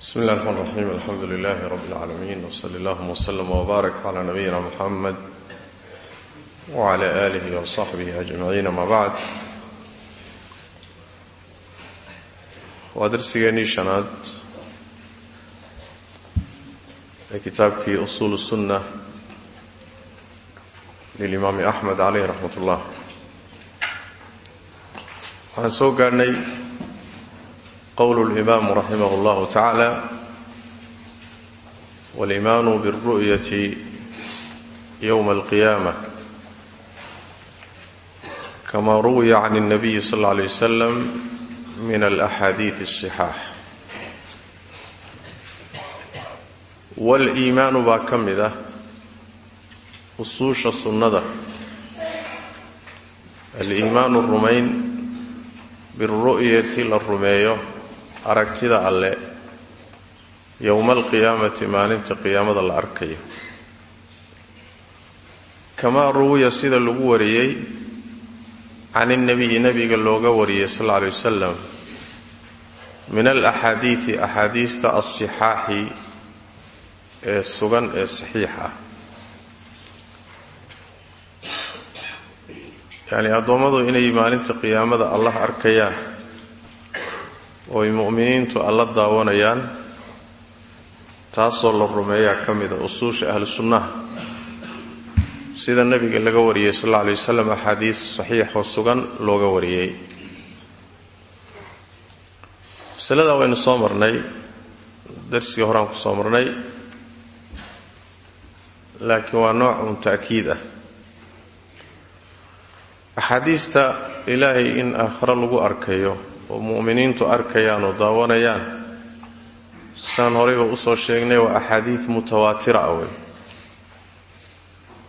bismi illahi raxmaan raxiim alxamdu lilahi rabi اlcaalamiin wsali allahuma wslama wbaarak cala nabiyina muxamed wcala aalihi wasaxbihi ajmaciin ama bacd waa darsigeenii shanaad ee kitaabkii usuul sunna lilimaami axmed caleyh raxmat ullah waxaan soo gaadhnay qwl اlimam raximah اllah tacalى wاliman bالru'yati ywma اlqiyamة kama ruwiya can الnabiyi sal اlه alيه waslam min alaxaadiiث الصxaax wاliimaanu baa ka mid ah usuusha sunnada aliimaanu rumayn biاlru'yati la rumeeyo aragtida alle yowma alqiyaamati maalinta qiyaamada la arkayo. Kamaa ruwiya sida lagu wariyey can ilnabiyi nebiga looga wariyey sal alla alay wasalam min alaxaadiidi axaadiista alsixaaxi ee sugan ee saxiixa ah. Yacni addoommadu inay maalinta qiyaamada allah arkayaan ooy mu'miniintu alla daawanayaan taasoo la rumeeyaa ka mida usuusha ahlu sunnaha sida nebiga laga wariyey sal alla alay wasalam axaadiis saxiixoo sugan looga wariyey. Masaladaa waynu soo marnay darsigii horaan ku soo marnay laakiin waa noocun ta'kiid ah. Axaadiista ilaahay in aakhiro lagu arkayo oo mu'miniintu arkayaan oo daawanayaan. Saan horeyba u soo sheegnay waa axaadiid mutawaatira ah wey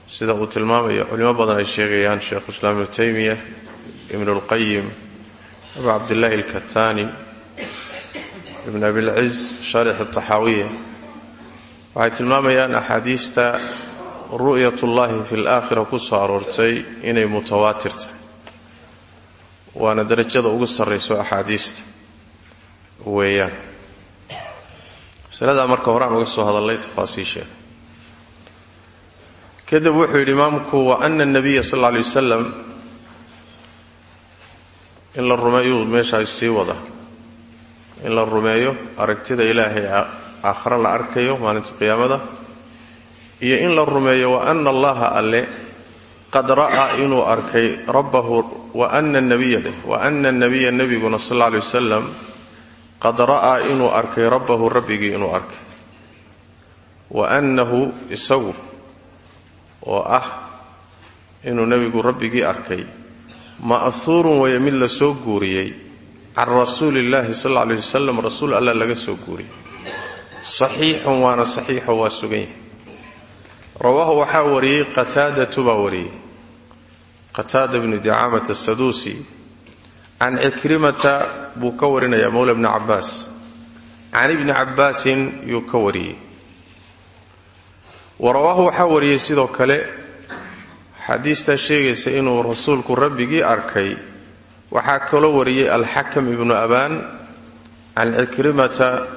sida uu tilmaamayo culimo badan ay sheegayaan sheikhuislaam ibnu taymiya ibnulqayim abu cabdillaahi alkataani ibn abilciz shaarix ataxaawiya waxay tilmaamayaan axaadiista ru'yatullaahi fi laakhira ku soo aroortay inay mutawaatir waana darajada ugu sarrayso axaadiista. Weeyaan. Masaladaa marka horaan uga soo hadallay tafaasiisheeda kadib wuxuu yidhi imaamku wa ana nabiya sal alla alay wasalam in la rumeeyuu meeshaa sii wada. In la rumeeyo aragtida ilaahay aakhare la arkayo maalinta qiyaamada. Iyo in la rumeeyo wa ana allaha alle qad ra'aa inuu arkay rabbahu wa ana nabiya dheh wa ana nabiya nebiguna sal alla alay wasalam qad ra'aa inuu arkay rabbahu rabbigii inuu arkay. Wa annahu isagu oo ah inuu nebigu rabbigii arkay ma'huurun weeye mid la soo guuriyey can rasuuliillaahi sal alla alay wasalam rasuul laga soo guuriyey. Saxiixun waana saxiixo waa sugan yahay. Rawaahu waxaa wariyey qataadatu qataada bnu dicaamat asaduusi can cikrimata buu ka warinayaa mowla bni cabbaas can ibni cabbaasin yuu ka wariyey. Wa rawaahu waxaa wariyey sidoo kale xadiistaa sheegaysa inuu rasuulku rabbigii arkay. Waxaa kaloo wariyey alxakam ibnu abaan can cikrimata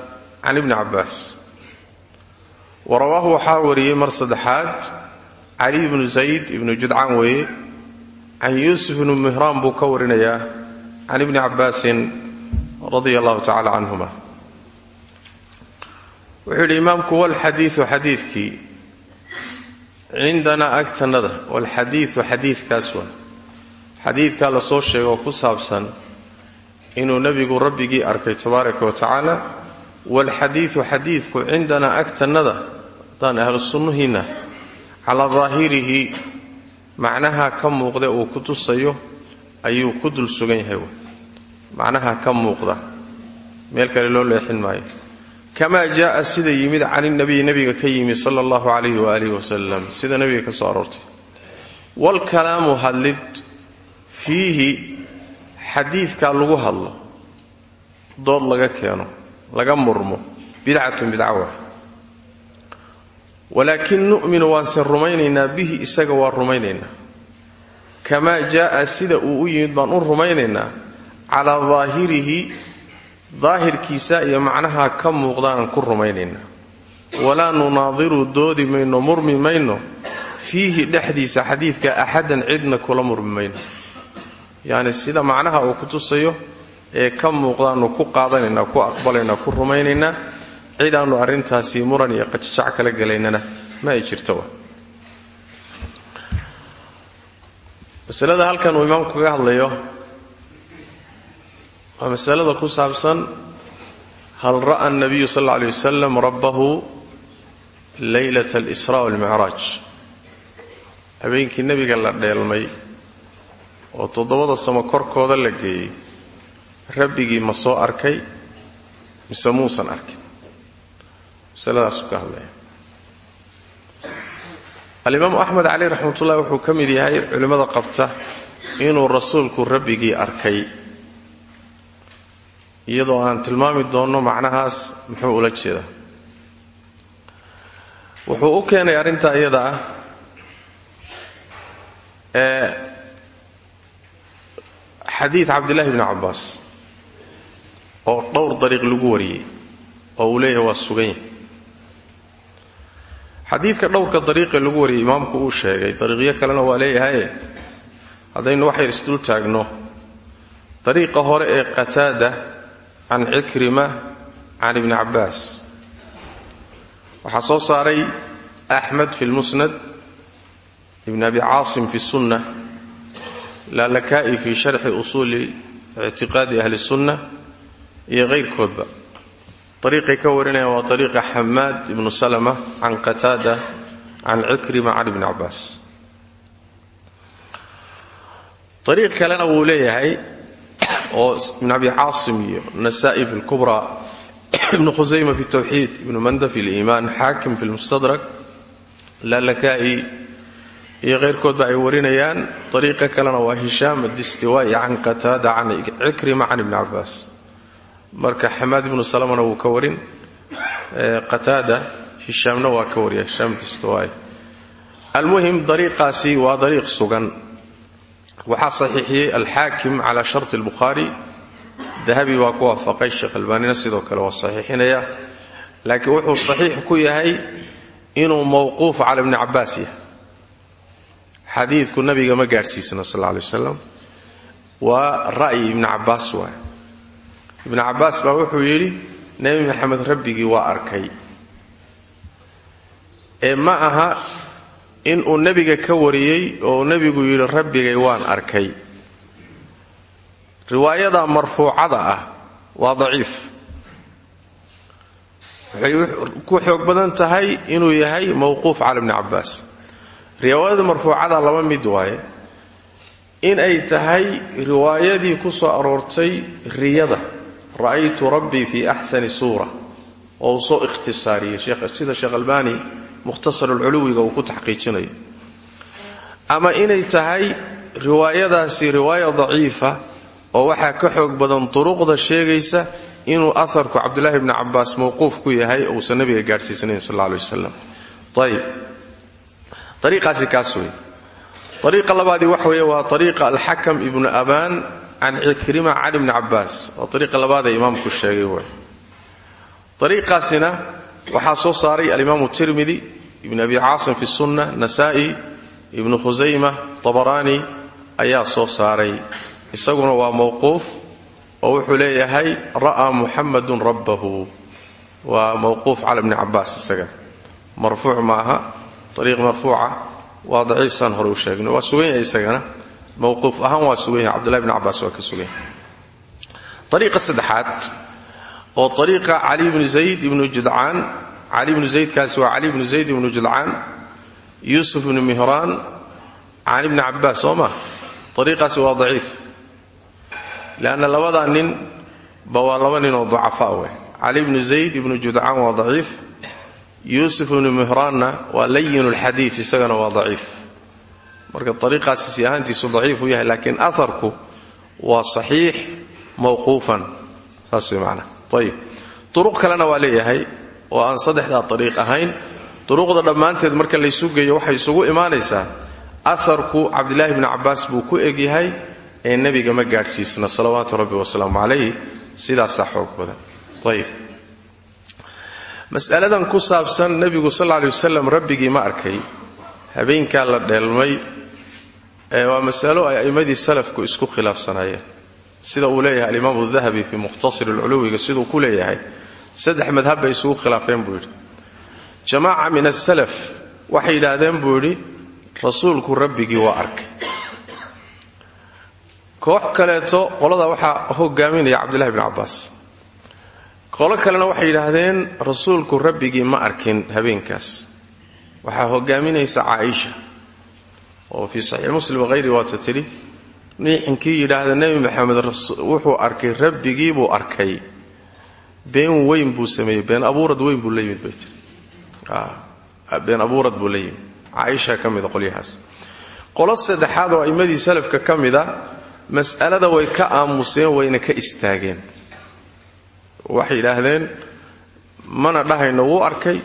can ibni cabbaas wa rawaahu waxaa wariyey mar saddexaad cali ibnu zayd ibnu judcaan weeye can yuusuf ibnu mihraan buu ka warinayaa can ibni cabbaasin radia allahu tacala canhuma wuxuu yidhi imaamku walxadiiu xadiidkii cindanaa agtannada walxadiiu xadiidkaas waa xadiidkaa la soo sheegoo ku saabsan inuu nebigu rabbigii arkay tabaaraka wa tacaala walxadiiu xadiidku cindanaa agtannada haddaan ahlu sunnuhiinna calaa macnaha ka muuqda uu ku tusayo ayuu ku dul sugan yahay macnaha ka muuqda. meel kale loo leexin maayo. kamaa jaaa sida yimid can inabiyi nebiga ka yimi sala allahu calayhi waaalih wasalam sida nebiga ka soo aroortay. waalkalaamu hadlid fiihi xadiidkaa lagu hadlo. dood laga keeno laga murmo. bidcatun bidca walaakin nu'minu waanse rumaynaynaa bihi isaga waa rumaynaynaa. Kamaa jaaa sida uu u yimid baan u rumaynaynaa. Calaa daahirihi daahirkiisa iyo macnaha ka muuqdaanan ku rumaynayna walaa nunaadiru doodi mayno murmi mayno. Fiihi dhexdiisa xadiidka axadan cidna kula murmi mayno. Yacni sida macnaha uu ku tusayo ee ka muuqdaannu ku qaadanaynaa ku aqbalaynaa ku rumaynaynaa cid aannu arrintaasi muran iyo qajajac kala gelaynana ma ay jirto masalada halkan uu imaamku kaga hadlayo waa masalada ku saabsan hal ra'a nabiyu sal alla alay wasalam rabbahu leylat alisraa walmicraaj habeenkii nebiga la dheelmay oo toddobada samo korkooda la geeyey rabbigii ma soo arkay mise muusan arkin masaladaasuu ka hadlaya. Alimaamu axmed cali raxmatullahi wuxuu ka mid yahay culimmada qabta inuu rasuulku rabbigii arkay. Iyadoo aan tilmaami doonno macnahaas muxuu ula jeedaa. Wuxuu u keenay arrintaa iyada ah ee xadiid cabdillahi bni cabbaas oo dhowr dariiq lagu wariyey oo uu leeyahay waa sugan yahay xadiidka dhowrka dariiqee lagu wariyey imaamku uu sheegay dariiqyo kalena waa leeyahaye haddaynu wax yar isdul taagno. Dariiqa hore ee qataada can cikrima can ibni cabbaas. Waxaa soo saaray axmed fi lmusnad ibn abi caasim fi sunna laalakaa'i fi sharxi usuuli ictiqaadi ahli sunna iyo kayrkoodba ariiqay ka warinayaan waa ariiqa xamaad ibnu salama can qataada can cikrima can ibni cabbaas ariiq kalena wuu leeyahay oo ibn abi caasim iyo nasa'i fi lkubra ibnu khusayma fi tawxiid ibnu manda fi liimaan xaakim fi lmustadrak laalakaa'i iyo keyrkoodba ay warinayaan ariiqa kalena waa hishaam adistiwaa'i can qataada can cikrima can ibni cabbaas marka xamaad ibnu salamana wuu ka warin qataada hishaamna waa ka wariya hishaam adistiwaa'i almuhim dariiqaasi waa dariiq sugan. Waxaa saxiixiyey alxaakim calaa sharti albukhaari. Dahabi baa ku waafaqay sheekh albaanina sidoo kale waa saxiixinaya. Laakiin wuxuu saxiix ku yahay inuu mowquuf cala ibni cabbaas yahay. Xadiidku nabiga ma gaadhsiisna sal alla alay wasalam ra'yi ibni cabbaas waay ibni cabbaas baa wuxuu yidhi nebi maxamed rabbigii waa arkay. Ee ma aha in uu nebiga ka wariyey oo nebigu yidhi rabbigay waan arkay. Riwaayada marfuucada ah waa daciif. Waxay ku xoog badan tahay inuu yahay mowquuf cala ibni cabbaas riwaayada marfuucada laba mid waaye. In ay tahay riwaayadii ku soo aroortay riyada ra'aytu rabbii fi axsani suura. Oo uu soo ikhtisaariyey sida sheekh albaani mukhtasarulculuwiga uu ku taxqiijinayo ama inay tahay riwaayadaasi riwaaya daciifa oo waxaa ka xoog badan duruqda sheegaysa inuu aharku cabdulaahi bni cabbaas mowquuf ku yahay uusan nabiga gaadhsiisanayn sal alay wasalam ayib ariiqaasi kaas wey ariiqa labaadii waxa weeye waa ariiqa alxakam can cikrima can ibni cabbaas waa ariiqa labaad ee imaamku sheegay wey ariiqaasina waxaa soo saaray alimaamu tirmidi ibn abi caasim fi sunna nasa'i ibnu khusayma tabaraani ayaa soo saaray isaguna waa mowquuf oo wuxuu leeyahay ra'aa muxamadun rabbahu waa mowquuf cala bni cabbaas isaga marfuuc maaha ariiq hore u isagana mowquuf ahaan waa sugan yahay cabdullahi bni cabbaas waa ka sugan yahay ariiqa saddexaad oo ariiqa cali bnu zayd ibnu judcaan cali bnu zaydkaasi waa cali bnu zayd ibnu judcaan yuusuf ibnu mihraan can ibni cabbaas soo ma? Ariiqaasi waa daciif. Leanna labadaa nin ba waa laba nin oo ducafaa wey cali bnu zayd waa daciif. Yuusuf ibnu mihraanna waa layin lxadiid waa daciif marka ariiqaasi si ahaantiisu daciif u yahay laakiin aharku waa saxiix mowquufan saas way macnaa. Ayib duruq kalena leeyahay oo aan saddexdaa ariiq ahayn duruqda dhammaanteed marka laysu geeyo waxay isugu imaanaysaa aharku cabdilaahi bni cabbaas buu ku egyahay ee nebiga ma gaadhsiisna. Salawaatu rabbi wasalaamu calayh sidaasaa xoog badan. Ayib mas'aladan ku saabsan nebigu sal alay wasalam rabbigii ma arkay. Habeenkaa la dheelmay. ee waa masalo ay a'immadii salafku isku khilaafsanaayeen. Sida uu leeyahay alimaamu dahabi fii mukhtasir alculuwiga siduu ku leeyahay saddex madhab bay isugu khilaafeen buu yidhi. Min asalaf waxay yidhaahdeen buu yidhi rasuulku rabbigii waa arkay. Koox kaleeto qolada waxaa hogaaminaya cabdullahi bn cabbaas. Qolo kalena waxay yidhaahdeen rasuulku rabbigii ma arkin habeenkaas. Waxaa hogaaminaysa caaisha oo fii saxiix muslim hayri waata tidhi niixinkii yidhaahda nebi maxamed wuxuu arkay rabbigii buu arkay. Been weyn buu sameeyey been abuurad weyn buu la yimid bay tiri. Been abuurad buu la yimid. Caaisha ka mida qolyahaas. Qolo saddexaad oo a'immadii salafka ka mida mas'alada way ka aamuseen wayna ka istaageen. Waxay yidhaahdeen mana dhahayno wuu arkay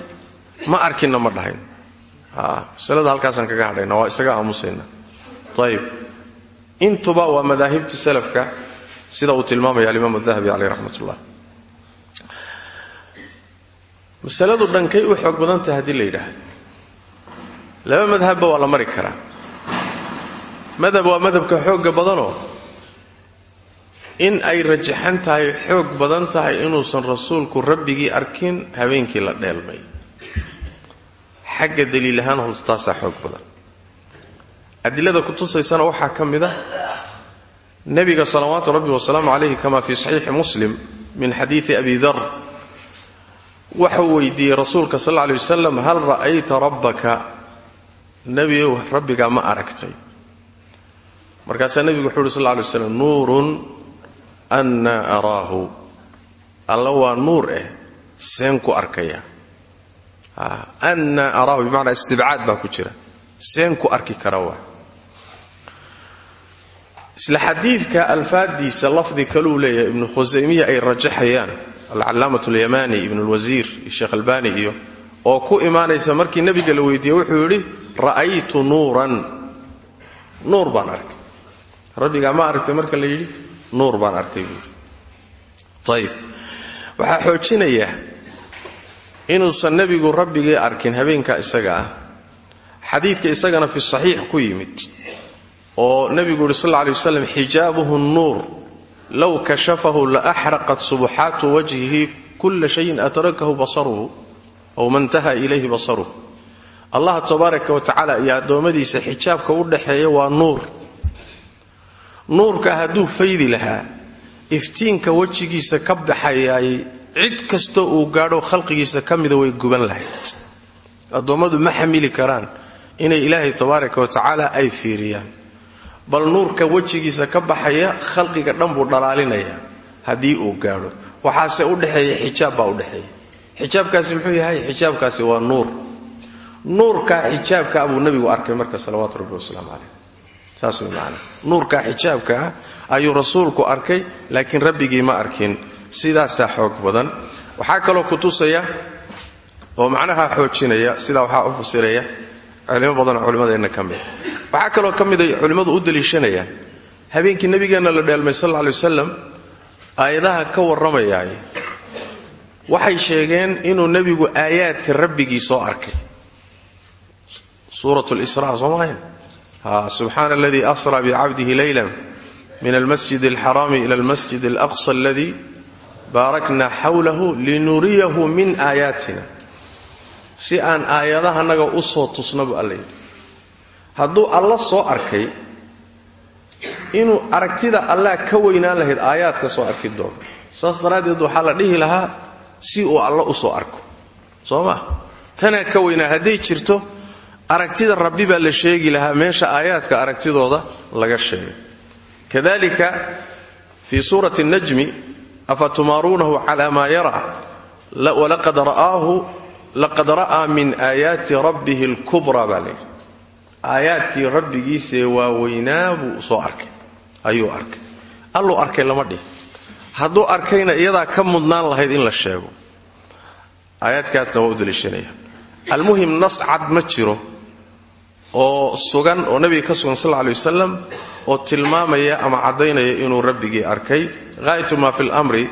ma arkinna ma dhahayno masalada halkaasaan kaga hadhayna waa isaga aamusayna ayib intuba waa madaahibta salafka sida uu tilmaamaya alimaam adahabi caleyh raxmat ullah masaladu dhankay u xoog badan tahay haddii la yidhaahdo. Laba madhabba waa la mari karaa. Madhab waa madhabka xoogga badanoo in ay rajaxan tahay xoog badan tahay inuusan rasuulku rabbigii arkin habeenkii la dheelmay xagga daliil ahaan holstaasaa xoog badan. Adilada kutusaysana waxaa ka mid ah nebiga salawaatu rabbi wasalaamu calayhi kama fii saxiixi muslim min xadiidi abi dar. Waxau weydiiyey rasuulka sal lla alay wasalam hal ra'ayta rabbaka? Nebigow rabbigaa ma aragtay. Markaasaa nebigu wuxuu uhi sal lla alay waslam nuurun annaa araahu. Alla waa nuur eh seen ku arkaya annaa araahu bimacnaa istibcaad baa ku jira seen ku arki kara waa isla xadiidka alfaadiisa lafdi kaluu leeyahay ibnu khusaymiya ay rajaxayaan alcalaamat alyamani ibn lwasiir iyo sheekh albani iyo oo ku imaanaysa markii nebiga la weydiiyey wuxuu yidhi ra'aytu nuuran nuur baan arkay rabbigaa inuusan nebigu rabbigii arkin habeenka isaga ah. Xadiidka isagana fi saxiix ku yimid oo nebigu yidhi sal lla alay waslam xijaabuhu nuur low kashafahu la axraqat subuxaatu wajhihi kula shayin atrakahu basaruhu aw mantaha ilayhi basaruhu. Allah tabaaraka wa tacaala iyo addoommadiisa xijaabka u dhaxeeya waa nuur. Nuurka hadduu faydi lahaa iftiinka wejigiisa ka baxayaay cid kastoo uu gaadho khalqigiisa ka mida way guban lahayd. Addoommadu ma xamili karaan inay ilaahay tabaaraka wa tacaala ay fiiriyaan. Bal nuurka wejigiisa ka baxaya khalqiga dhan buu dhalaalinaya haddii uu gaadho. Waxaase u dhexeeya xijaab baa u dhexeeya. Xijaabkaasi muxuu yahay? Xijaabkaasi waa nuur. Nuurkaa xijaabkaa buu nebigu arkay marka salawaatu rabbi wasalaamu caleyh saas way macana nuurkaa xijaabkaa ayuu rasuulku arkay laakiin rabbigii ma arkin sidaasaa xoog badan. Waxaa kaloo kutusaya oo macnaha xoojinaya sidaa waxaa u fasiraya culimo badanoo culimmadeenna ka mid. Waxaa kaloo ka mid ay culimmadu u daliishanayaan habeenkii nebigeenna la dheelmay sal alay wasalam aayadaha ka warramayaay waxay sheegeen inuu nebigu aayaadka rabbigii soo arkay. Suurat lisra soo maahayn subxaana aladii asra bicabdihi leyla min almasjid alxaraami ila almasjid alaqsa aladii baarakna xawlahu linuriyahu min aayaatina si aan aayadahanaga u soo tusna buu alla yidhi. Hadduu alla soo arkay inuu aragtida allah ka weynaan lahayd aayaadka soo arki doono. Saas daraaddeed waxaa la dhihi lahaa si uu alla u soo arko. Soo ma tanaa ka weynaa hadday jirto aragtida rabbi baa la sheegi lahaa meesha aayaadka aragtidooda laga sheegay. Kadalika fii suurati najmi afa tumaaruunahu cala maa yara walaqad ra'aahu laqad ra'aa min aayaati rabbihi alkubraa baa layidhi aayaadkii rabbigiisee waaweynaa buu soo arkay ayuu arkay alluu arkay lama dhihi hadduu arkayna iyadaa ka mudnaan lahayd in la sheego aayaadkaasna waa u almuhim nas cad jiro oo sugan oo nabiga ka sugan sal lla alay oo tilmaamaya ama caddaynaya inuu rabbigii arkay haayatu maa fi lmri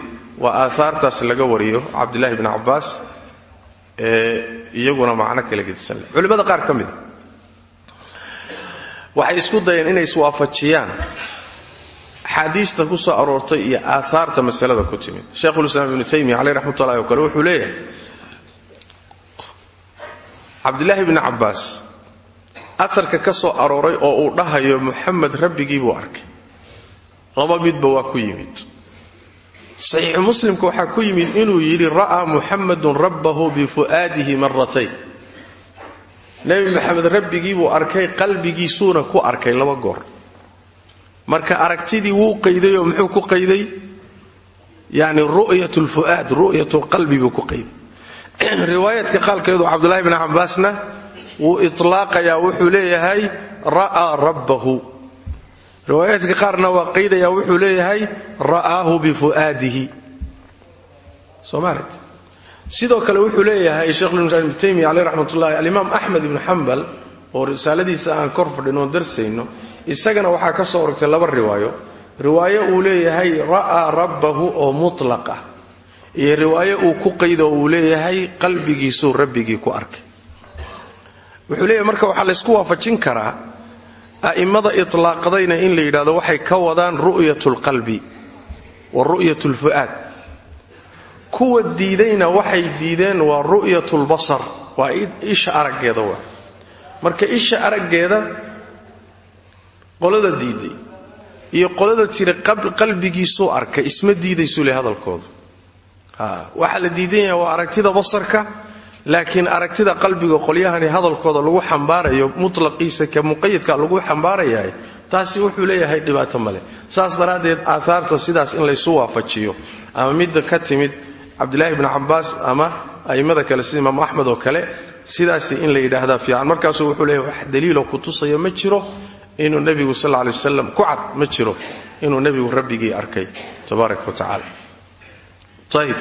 waa aahaartaas laga wariyo cabdilaahi bni cabbaas ee iyaguna macno kala gedisan leh. Culimmada qaar ka mida waxay isku dayeen inay iswaafajiyaan. Axaadiista ku soo aroortay iyo aahaarta masalada ku timid. Sheikhulislaam ibnu taymiya caleyh raxmatullahi oo kale wuxuu leeyahay cabdilaahi bni cabbaas aarka ka soo arooray oo uu dhahayo muxamed rabbigii buu arkay. Laba midba waa ku yimid saxiixu muslimka waxaa ku yimid inuu yidhi ra'aa muxamedun rabbahu bifu'aadihi maratayn nebi maxamed rabbigii buu arkay qalbigiisuuna ku arkay laba goor. Marka aragtidii wuu qayday oo muxuu ku qayday? Yani ru'yat lfu'aad ru'yat lqalbi buu ku qayday. Riwaayaadka qaalkeedu cabdulahi bni cabbaasna wuu ilaaqayaa wuxuu leeyahay ra'aa rabbahu riwaayaadka qaarna waa qaydaya wuxuu leeyahay ra'aahu bifu'aadihi. Somalit sidoo kale wuxuu leeyahay sheikhulislaam ibnu taymiya caleyh raxmatullahi alimaam axmed ibnu xambal oo risaaladiisa aan kor fadhin oon darsayno isagana waxaa ka soo orgtay laba riwaayo. Riwaayo uu leeyahay ra'aa rabbahu oo mutlaq ah iyo riwaayo uu ku qaydo uu leeyahay qalbigiisuu rabbigii ku arkay. Wuxuu leeyahay marka waxaa laysku waafajin karaa a'immada itlaaqdayna in la yidhahdo waxay ka wadaan ru'yat lqalbi wa ru'yat lfu'aad kuwa diidayna waxay diideen waa ru'yat lbasar waa isha araggeeda waa. Marka isha araggeeda qolada diiday iyo qolada tiri qalbigiisuu arkay isma diidaysuu le hadalkoodu. Waxaa la diidan yahay waa aragtida basarka laakiin aragtida qalbiga qolyahani hadalkooda lagu xambaarayo mutlaqiisa ka muqayadka lagu xambaarayahay taasi wuxuu leeyahay dhibaato male. Saas daraaddeed aahaarta sidaas in laysu waafajiyo ama midda ka timid cabdilaahi bni cabbaas ama a'immada kale sida imaam axmed oo kale sidaasi in la yidhaahdaa fiican. Markaasuu wuxuu leeyahay wax daliiloo ku tusaya ma jiro inuu nebigu sal lla wasalam ku cad ma jiro inuu nebigu rabbigii arkay tabaaraka wa tacaala. Ayib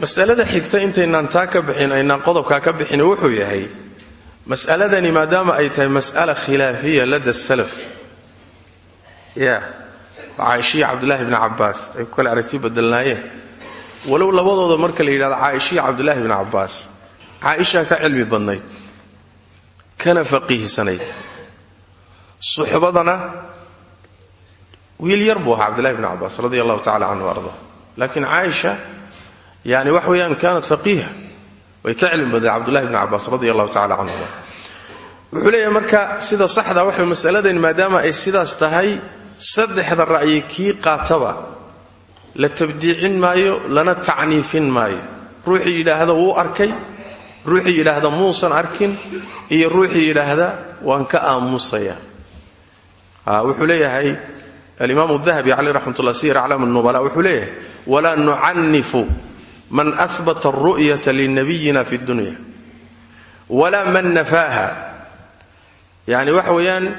masalada xigta intaynaan taa ka bixin aynaan qodobkaa ka bixin wuxuu yahay mas'aladani maadaama ay tahay mas'ala khilaafiya lada salaf. Ya caaishiya cabdulaahi bni cabbaas ay ku kale aragti badelnaayeen. Labadooda marka la yidhahdo caaishiya cabdulaahi bni cabbaas caaishaa ka cilmi badnayd kana faqiihsanayd suxbadana wiil yar buu ahaa cabdullahi bni cabbaas radi allahu tacala canhu arda yani wax weeyaan kaanat faqiiha. Way ka cilmi badnayd cabdullahi bni cabbaas radi allahu tacala canhuma wuxuu leeyahay marka sida saxda waxa masaladan maadaama ay sidaas tahay saddexda ra'yi kii qaataba la tabdiicin maayo lana tacniifin maayo. Ruuxii yidhaahda wuu arkay ruuxii yidhaahda muusan arkin iyo ruuxii yidhaahda waan ka aamusaya wuxuu leeyahay alimaam dahabi caleyh raxmatullah siyar aclaam nubala wuxuu leeyahay walaa nucanifu man ahbata alru'yata linabiyina fi dunya walaa man nafaaha. Yani waxa weeyaan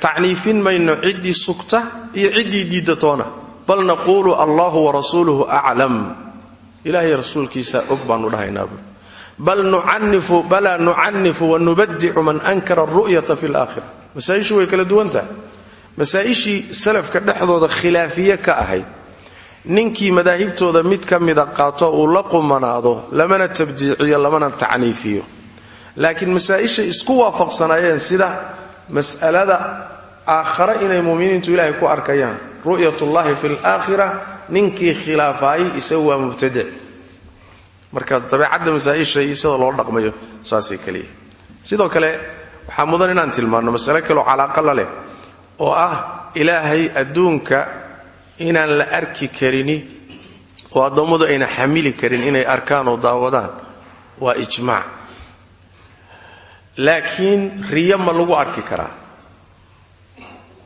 tacniifin mayno ciddii sugta iyo ciddii diidatoona. Bal naquulu allahu warasuuluhu aclam ilahay rasuulkiisa og baanu dhahaynaabu bal nucanifu balaa nucanifu wanubadicu man ankara aru'yata fi laakhira masaaishu way kala duwan tahay masaa'ishii salafka dhexdooda ninkii madaahibtooda mid ka mida qaato uu la qumanaado lamana tabdiiciyo lamana tacniifiyo. Laakiin masaa'ishay isku waafaqsanaayeen sida mas'alada aakhare inay muminiintu ilaahay ku arkayaan. Ru'yatullahi fi laakhira ninkii khilaafaayay isagu waa mubtadic marka dabeecadda masaa'isha iyo loo dhaqmayo saasay kaliya sidoo kale waxaa mudan inaan tilmaanno masale kaleo calaaqa la leh oo ah ilaahay adduunka inaan la arki karini oo addoommadu ayna xamili karin inay arkaan oo daawadaan waa ijmaac. Laakiin riyo ma lagu arki karaa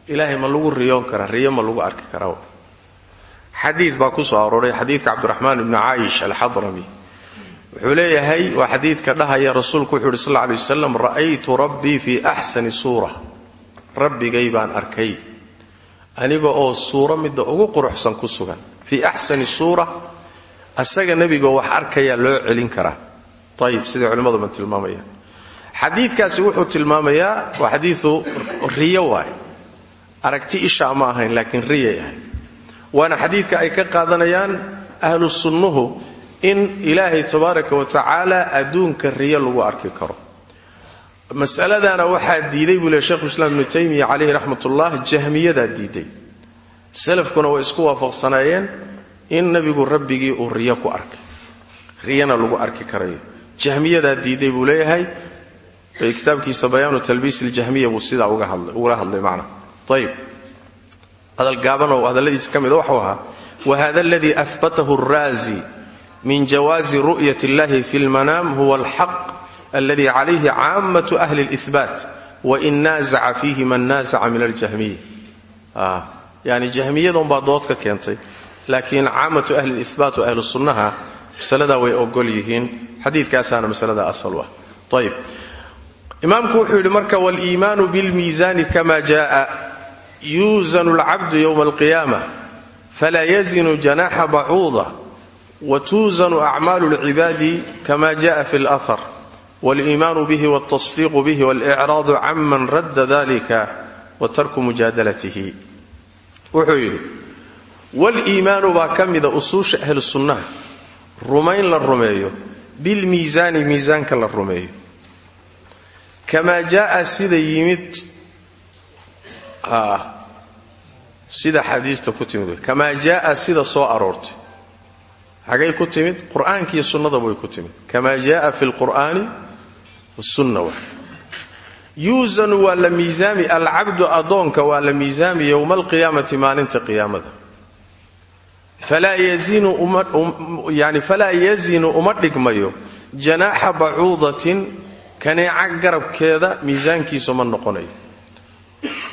ilaahay ma lagu riyoon karaa riyo ma lagu arki karaa xadiid baa ku soo arooray xadiidka cabdiraxmaan ibni caayish alxadrami wuxuu leeyahay waa xadiidka dhahaya rasuulku wuxuu yidhi sal lla alay wasalam ra'aytu rabbii fii axsani suura. Rabbigay baan arkay aniga oo suuro midda ugu quruxsan ku sugan. Fii axsani suura asaga nebigoo wax arkayaa loo celin karaa. Ayib siday culimmaduba tilmaamayaan. Xadiidkaasi wuxuu tilmaamayaa waa xadiiu riyo waay aragti ishaa ma ahayn laakiin riyay ahayd waana xadiidka ay ka qaadanayaan ahlu sunnuhu in ilaahay tabaaraka wa tacaala adduunka riyo lagu arki karo masaladana waxaa diiday buu le shekhulislaam ibnu taymiya caleyhi raxmatullah jahmiyadaa diiday. Way isku waafaqsanaayeen in nabigu rabbigii uu riyo ku arkay riyana lagu arki karayo. Jahmiyadaa diiday buu leeyahay kitaabkiisa bayaanu talbiis iljahmiya buu sidaa ugala hadlay macna. Ayib hadal gaaban oo hadalladiisa ka mida waxuu ahaa wahada aladii ahbatahu araazi min jawaazi ru'yat illahi fi lmanaam huwa alxaq aladi calayhi caamatu ahli اlihbaat wain naazaca fiihi man naazaca min aljahmiya yani jahmiyadunbaa dood ka keentay laakiin caamatu ahli lihbaat oo ahlu sunnaha masaladaa way ogol yihiin xadiidkaasaana masalada asal u ah ayib imaamku wuxuu yidhi marka waliimaanu bilmiisaani kama jaءa yuuzanu اlcabdu ywma alqiyaama falaa yazinu janaxa bacuuda wtuuzanu acmaalu اlcibaadi kama jaءa fi اlأhar waliimaanu bihi waltasdiiqu bihi walicraadu caman radda dalika wa tarku mujaadalatihi wuxuu yidhi waliimaanu baa ka mida usuusha ahlu sunnaha rumayn la rumeeyo bilmiisaani miisaanka la rumeeyo kamaa jaaa sida yimid sida xadiista ku timid kamaa jaaa sida soo aroortay xagay ku timid qur'aankiiyo sunnadaba way ku timid yuusanu waa la miisaami alcabdu addoonka waa la miisaami yowma alqiyaamati maalinta qiyaamada. Yani falaa yazinu uma dhigmayo janaaxa bacuudatin kaneeca garabkeeda miisaankiisu ma noqonayo.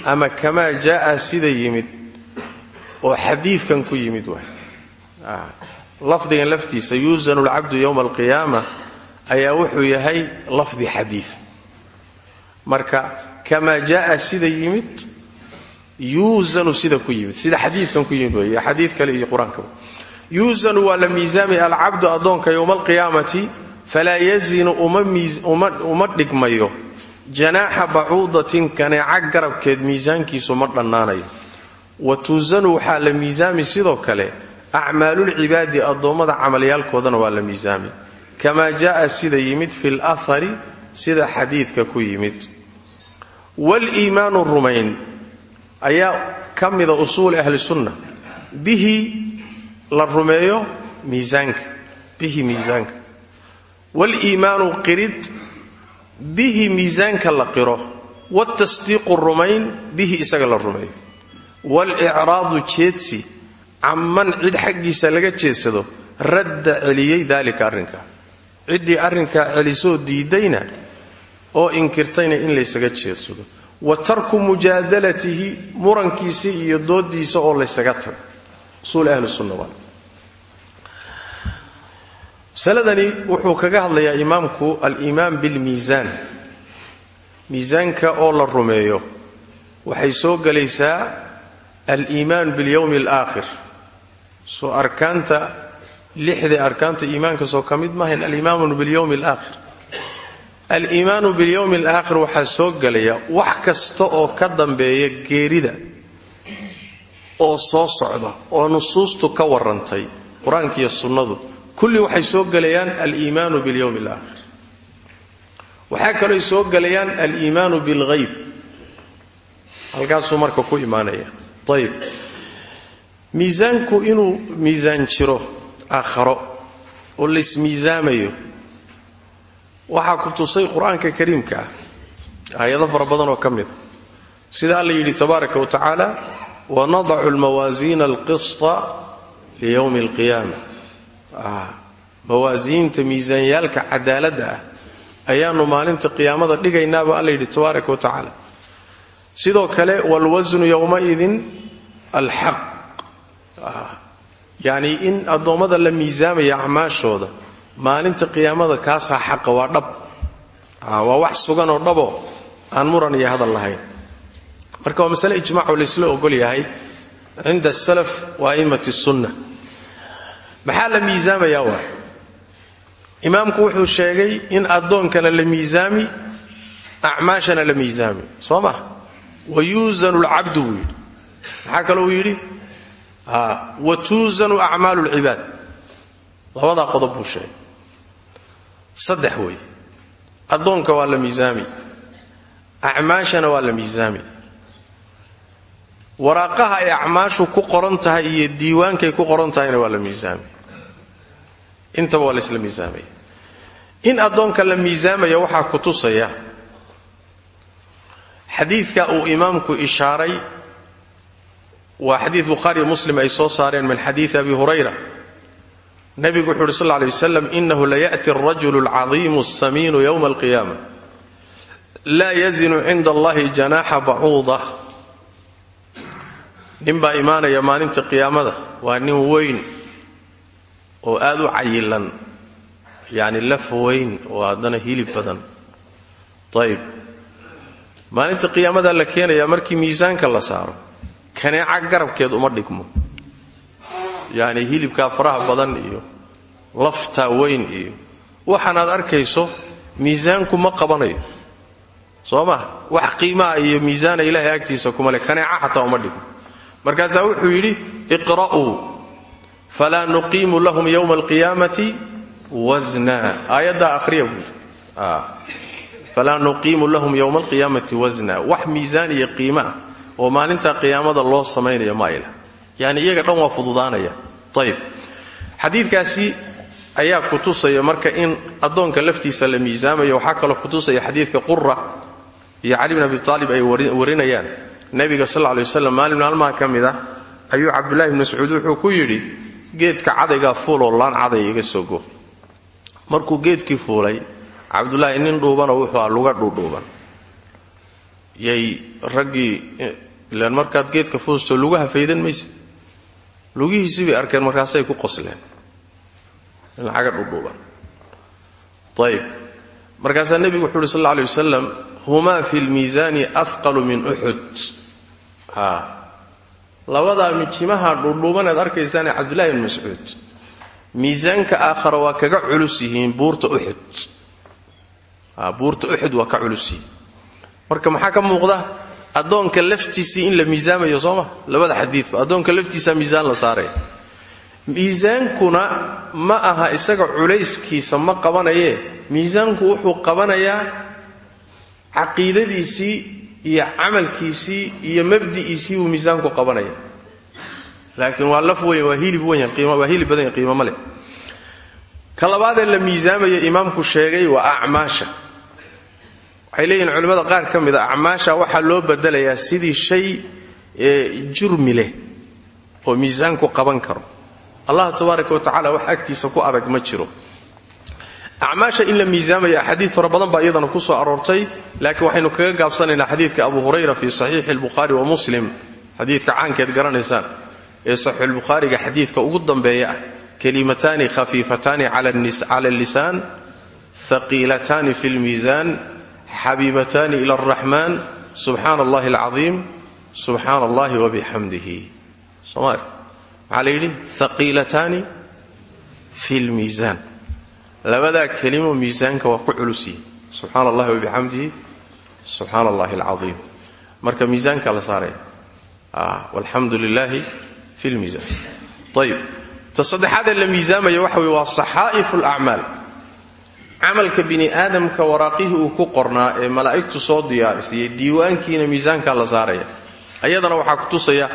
Ama kamaa jaaa sida yimid oo xadiidkan ku yimid waay. Lafdigan laftiisa yuusanu lcabdu yowma alqiyaama ayaa wuxuu yahay lafdi xadiid marka kamaa jaaa sida yimid yuusanu sida ku yimid. Sida xadiidkan ku yimid wey xadiid kale iyo qur'aankaba yuusanu waa la miisaami alcabdu addoonka yowma alqiyaamati falaa yazinu uma dhigmayo. Janaaxa bacuudatin kaneeca garabkeed miisaankiisu ma dhannaanayo. Wa tuusanu waxaa la miisaami sidoo kale acmaalulcibaadi addoommada camalyaalkoodana waa la miisaami kamaa jaaa sida yimid fi lahari sida xadiidka ku yimid waliimaanu rumayn ayaa ka mida usuuli ahli sunna bihi la rumeeyo miisaanka bihi miisaanka waliimaanu qirid bihi miisaanka la qiro wtasdiiqu rumayn bihi isaga la rumeeyo walicraadu jeedsi camman cid xaggiisa laga jeedsado radda celiyey daalika arrinka ciddii arrinkaa celisoo diidayna oo inkirtayna in laysaga jeedsado. Wa tarku mujaadalatihi murankiisa iyo doodiisa oo laysaga tago. Usuul ahlu sunna waa. Masaladani wuxuu kaga hadlayaa imaamku aliimaan bilmiisaan. Miisaanka oo la rumeeyo. Waxay soo gelaysaa aliimaan bilyowmi alaakhir. Soo arkaanta lixdii arkaanta iimaanka soo ka mid maahayn aliimaanu bilyowmi alaakhir. Aliimaanu bilyowmi alaakhir waxaa soo gelaya wax kasta oo ka dambeeya geerida oo soo socda oo nusuustu ka warrantay qur'aankiiyo sunnadu. Kulli waxay soo gelayaan aliimaanu bilyowmi alaakhir. Waxaa kalooy soo gelayaan aliimaanu bilghayb. Halkaasuu marka ku inuu miisaan aakharo oo laysmiisaamayo waxaa ku tusay qur'aanka kariimka ah. Aayado fara badan oo ka mida sida alla yidhi tabaaraka wa tacaala wanadacu almawaasiina alqisطa liyowmi alqiyaama. Mawaasiinta miisaanyaalka cadaaladda ah ayaanu maalinta qiyaamada dhigaynaaba alla yidhi tabaaraka wa tacaala. Sidoo kale waalwasnu yowmaidin alxaq yacni in addoommada la miisaamaya acmaashooda maalinta qiyaamada kaasaa xaqa waa dhab. Waa wax sugan oo dhabo aan muran iyo hadal lahayn. Marka waa masale ijmaacoo laysla ogol yahay cinda asalaf wa a'immati sunna maxaa la miisaamayaa waa? Imaamku wuxuu sheegay in addoonkana la miisaami acmaashana la miisaami. Soo wa yuusanu lcabdu buu yidhi. Maxaa wa tuusanu acmaalu lcibaad labadaa qodob buu sheegay saddex wey addoonka waa la miisaami acmaashana waa la miisaami waraaqaha ay acmaashu ku qoran tahay iyo diiwaankay ku qoran tahayna waa la miisaami intaba waa in addoonka la miisaamaya waxaa ku tusaya xadiidka uu imaamku ishaaray waa xadiid bukhaariyo muslim ay soo saareen min xadiidi abi hurayra. Nabigu wuxu uhi sal lay waslam inahu laya'ti alrajulu alcadiimu asamiinu yowma alqiyaama. Laa yazinu cinda allahi janaaxa bacuuda nin baa imaanaya maalinta qiyaamada. Waa nin weyn oo aad u cayilan yacni laf weyn oo haddana hilib badan. Ayib maalinta qiyaamadaa la keenayaa markii miisaanka la saaro kaneeca garabkeed uma dhigmo. Yacni hilibkaa faraha badan iyo laftaa weyn iyo waxaanaad arkayso miisaanku ma qabanayo. Soo wax qiimaha iyo miisaana ilaahay agtiisa kuma le kaneeca xataa uma dhigmo. Markaasaa wuxuu yidhi iqra'uu falaa nuqiimu lahum yowma alqiyaamati wasna aayaddaa akhriya buu yidhi. Falaa lahum yowma alqiyaamati wasna wax miisaan iyo qiimo ah oo maalinta qiyaamada loo samaynayo ma ayla. Yani iyaga dhan waa fududaanaya. Ayib xadiidkaasi ayaa ku tusaya marka in addoonka laftiisa la miisaamayo. Waxaa kaloo kutusaya xadiidka qura iyo cali bn abi aalib ay warinayaan. Nabiga sal lay waslam maalin maalmaha ka mid ah ayuu mascuud wuxuu ku yidhi geedka cadaygaa fuuloo laan caday soo go. Markuu geedkii fuulay cabdulaahi nin dhuubanoo wuxuu ah luga dhuudhuuban yay raggii ilaan markaad geedka fuusto lugaha faydan maysid. Lugihiisii bay arkeen markaasay ku qosleen. In lacaga dhuudhuuban ayib markaasaa wuxuu uhi sal alla alay wasalam humaa fi lmiisaani afqalu min uxud a labadaa mijimaha dhuudhuubaneed arkaysaane cabdullahi bn mascuud. Miisaanka aakhara waa kaga culus yihiin buurta uxud buurta uxud waa ka culus marka maxaa ka muuqda addoonka laftiisii in la miisaamayo sooma labada xadiidba. Addoonka laftiisa miisaan la saaraya miisaankuna ma aha isaga culayskiisa ma qabanaye. Miisaanku wuxuu qabanayaa caqiidadiisii iyo camalkiisii iyo mabdi'iisii buu miisaanku qabanaya laakiin waa laf weyn waa hilib weyn waa hilib badan qiimo ma leh. La miisaamaya imaamku sheegay waa acmaasha waxay leeyihiin culimmada qaar ka mid a acmaasha waxaa loo badalayaa sidii shay jurmi leh oo miisaanku qaban karo. Allah tabaaraka wa tacala wax agtiisa ku adag ma jiro. Acmaasha in la miisaamaya axaadiid fara badan iyadana ku soo aroortay laakiin waxaynu kaga gaabsanaynaa xadiidka abu hurayra fii saxiixi albukhaari wa muslim. Xadiidka caankeed garanaysaan ee saxiixulbukhaariga xadiidka ugu dambeeya ah kalimataani khafiifataani cala allisaan haqiilataani fi lmiisaan xabiibataani ila alraxmaan subxaana allahi alcadiim subxaana allahi wabixamdihi somaali maxaa la yidhi haqiilataani fi lmiisaan labadaa ku culusiyi subxaana allahi wabixamdihi subxaana allahi alcaiim marka miisaanka la saaraya walxamdu lilaahi fi lmiisaan ayib ta saddexaadee la miisaamaya waxa weye waa saxaa'ifu alacmaal camalka bini aadamka waraaqihii uu ku qornaa ee malaa'igtu soo diyaarisayay diiwaankiina miisaanka la saaraya. Ayadana waxaa ku tusaya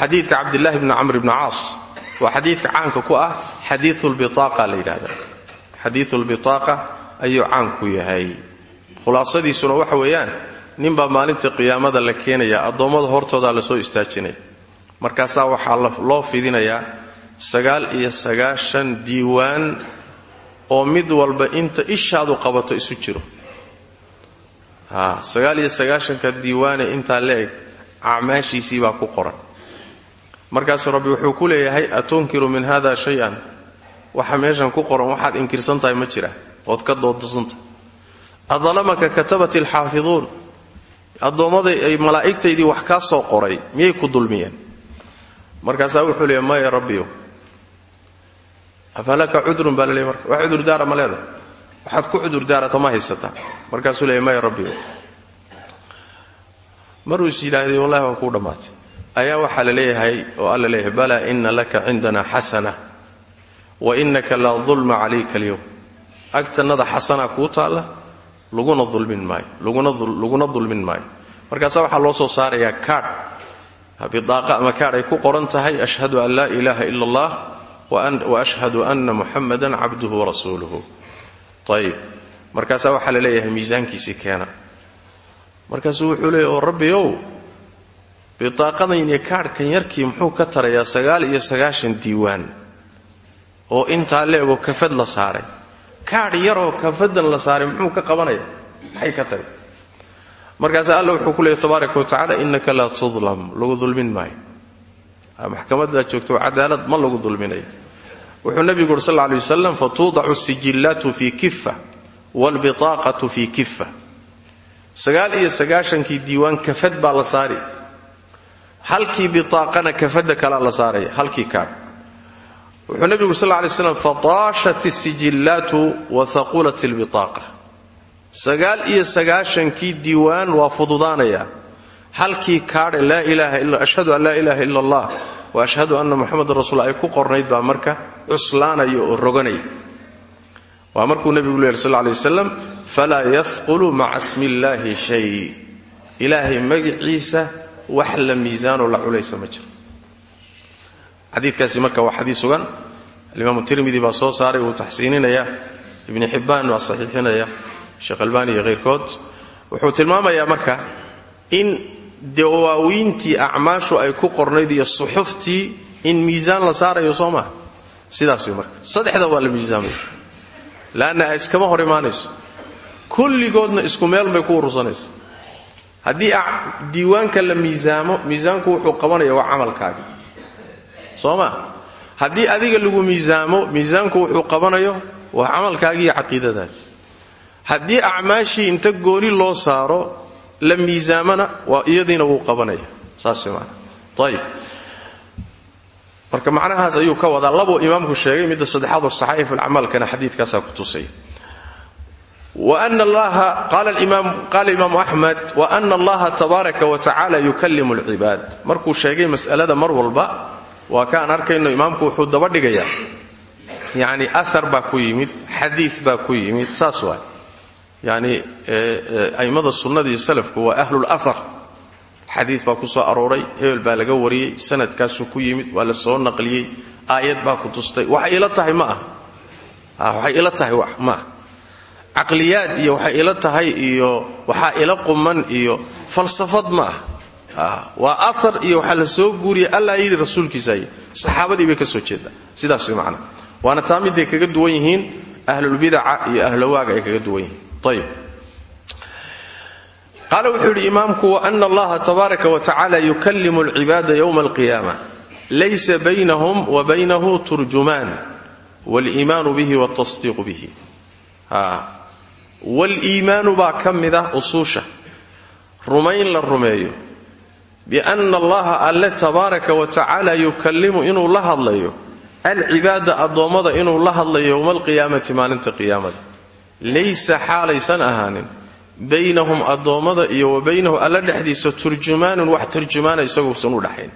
xadiidka cabdillaahi bni camr bni caas. Waa xadiidka caanka ku ah xadiiu lbiaaqa la yidhahda xadiiu lbitaaqa ayuu caan ku yahay. Khulaasadiisuna waxa weeyaan ninbaa maalinta qiyaamada la keenaya addoommada hortoodaa la soo istaajinaya markaasaa waxaa loo fidinayaa sagaal iyo oo mid walba inta ishaadu qabato isu jiro. Sagaal iyo sagaashanka diiwaane intaa la eg acmaashiisii ku qoran. Markaasu rabbi wuxuu ku leeyahay atunkiru min hada shay-an. Waxa meeshan ku qoran waxaad inkirsan tahay ma jira ood ka doodsantahay adalamaka katabat alxaafiduun. Addoommaday ay malaa'igtaydii wax kaa soo qoray miyay ku dulmiyeen? Markaasaa wuxuu leeya maya rabbiyo afalaka cudrun baa laleey marka. Wax cudurdaara ma leeda waxaad ku cudurdaarata ma haysataa markaasuu leeya maya rabbiyo maruu is wallahi waa kuu ayaa waxaa la leeyahay oo alla leeyahay balaa ina laka cindana xasana wa inaka laa dulma calayka alyowm agtannada xasanaa kuu taalla laguna dulmin maayo laguna dulmin maayo. Markaasaa waxaa loo soo saarayaa kaadh bidaaqa ama kaadh ay ku qoran tahay ashhadu an laa ilaaha ila allah wa ashhadu anna muxamadan cabduhu warasuuluhu ayib markaasaa waxaa la leeyahay miisaankiisii keena. Markaasuu wuxuu leeyahy oo rabbi ow bidaaqadan iyo kaadhkan yarkii muxuu ka tarayaa sagaal iyo sagaashan diiwaan? Oo intaa leegoo kafad la saaray. Kaadh yaroo kafadan la saaray muxuu ka qabanaya? Maxay ka tari markaasa alla wuxuu ku leeyay tabaaraka wa innaka laa tudlam. Lagu dulmin maayo maxkamadaad joogto cadaalad ma lagu dulminayo wuxuu nebigu uri sal lla alay wasalam fatuudacu sijillaatu fii kifa waalbitaaqatu fii kifa sagaal iyo sagaashankii diiwaan kafad baa la saari halkii bitaaqana kafadda kalaa la saaraya halkii kaadh wuxuu nebigu sal lay slam fataashat isijillaatu wa haqulat albitaaqa. Sagaal iyo sagaashankii diiwaan waa fududaanaya halkii kaadhe ashhadu an laa ilaaha ila allah wa ashhadu anna muxamadan rasuul ay ku qornayd baa marka cuslaanaya oo roganaya waa markuu nebigu leehy sal lay wasalam falaa yahqulu maca shay. Ilaahay magiciisa wax la miisaanoo la culaysa ma jiro. Xadiikaasi marka waa xadii sugan. Alimaamu tirmidi baa soo saaray wuu taxsiininaya ibni xibbaan waa saxiixinaya sheekh albani iyo hayrkood wuxuu tilmaamayaa marka in dawaawiintii acmaashu ay ku qornayd iyo suxuftii in miisaan la saarayo soo sidaas way marka saddexda waa la miisaamaya laanna iskama hor imaanayso. Kulligoodna isku meel bay ku urursanaysa haddii diiwaanka la miisaamo miisaanku wuxuu qabanaya waa camalkaaga. Soo ma? Haddii adiga lagu miisaamo miisaanku wuxuu qabanayo waa camalkaagi iyo caqiidadaadi haddii acmaashii inta gooni loo saaro la miisaamana waa iyadiina wuu qabanaya. Saas maana. Ayib marka macnahaas ayuu ka wadaa. Labuu imaamku sheegay midda saddexaadoo saxaa'if alacmaalkana xadiidkaasaa ku tusay. Qaala imaamu axmed waana allaha tabaaraka wa tacala yukallimu alcibaad. Markuu sheegay mas'alada mar walba waa ka aan arkayno imaamku wuxuu daba dhigayaa. Yani aar baa ku yimid xadii baa ku yimid saas yani a'immada sunnada iyo salafku waa ahlulahar xadii baa ku soo arooray hebel baa laga wariyey sanadkaasuu ku yimid waa la soo naqliyey aayad baa ku tustay. Waxay ila tahay ma ah waxay ila tahay ma ah caqliyaad iyo waxay ila tahay iyo waxaa ila quman iyo falsafad ma ah waa iyo waxaa soo guuriyay allaa yidhi rasuulkiisaay saxaabadii bay ka soo jeedaa sidaas way macnaa waana taa miday kaga duwan yihiin ahlulbidaca iyo ahlulawaaga ay kaga duwan yihiin qaala wuxuu yidhi imaamku waana allaha tabaaraka wa tacala yukallimu alcibaada yowma alqiyaama. Laysa baynahum wa baynahu turjumaan. Waliimaanu bihi waaltasdiiqu bihi. Waliimaanu baa ka mid ah usuusha. Rumayn la rumeeyo. Bianna allaha alle tabaaraka wa tacaala yukallimu inuu la hadlayo alcibaada addoommada inuu la hadlayo yowma alqiyaamati maalinta laysa xaalaysan ahaanin baynahum addoommada iyo wa baynahu alla dhexdiisa turjumaanun wax turjumaana isaguusan u dhaxayn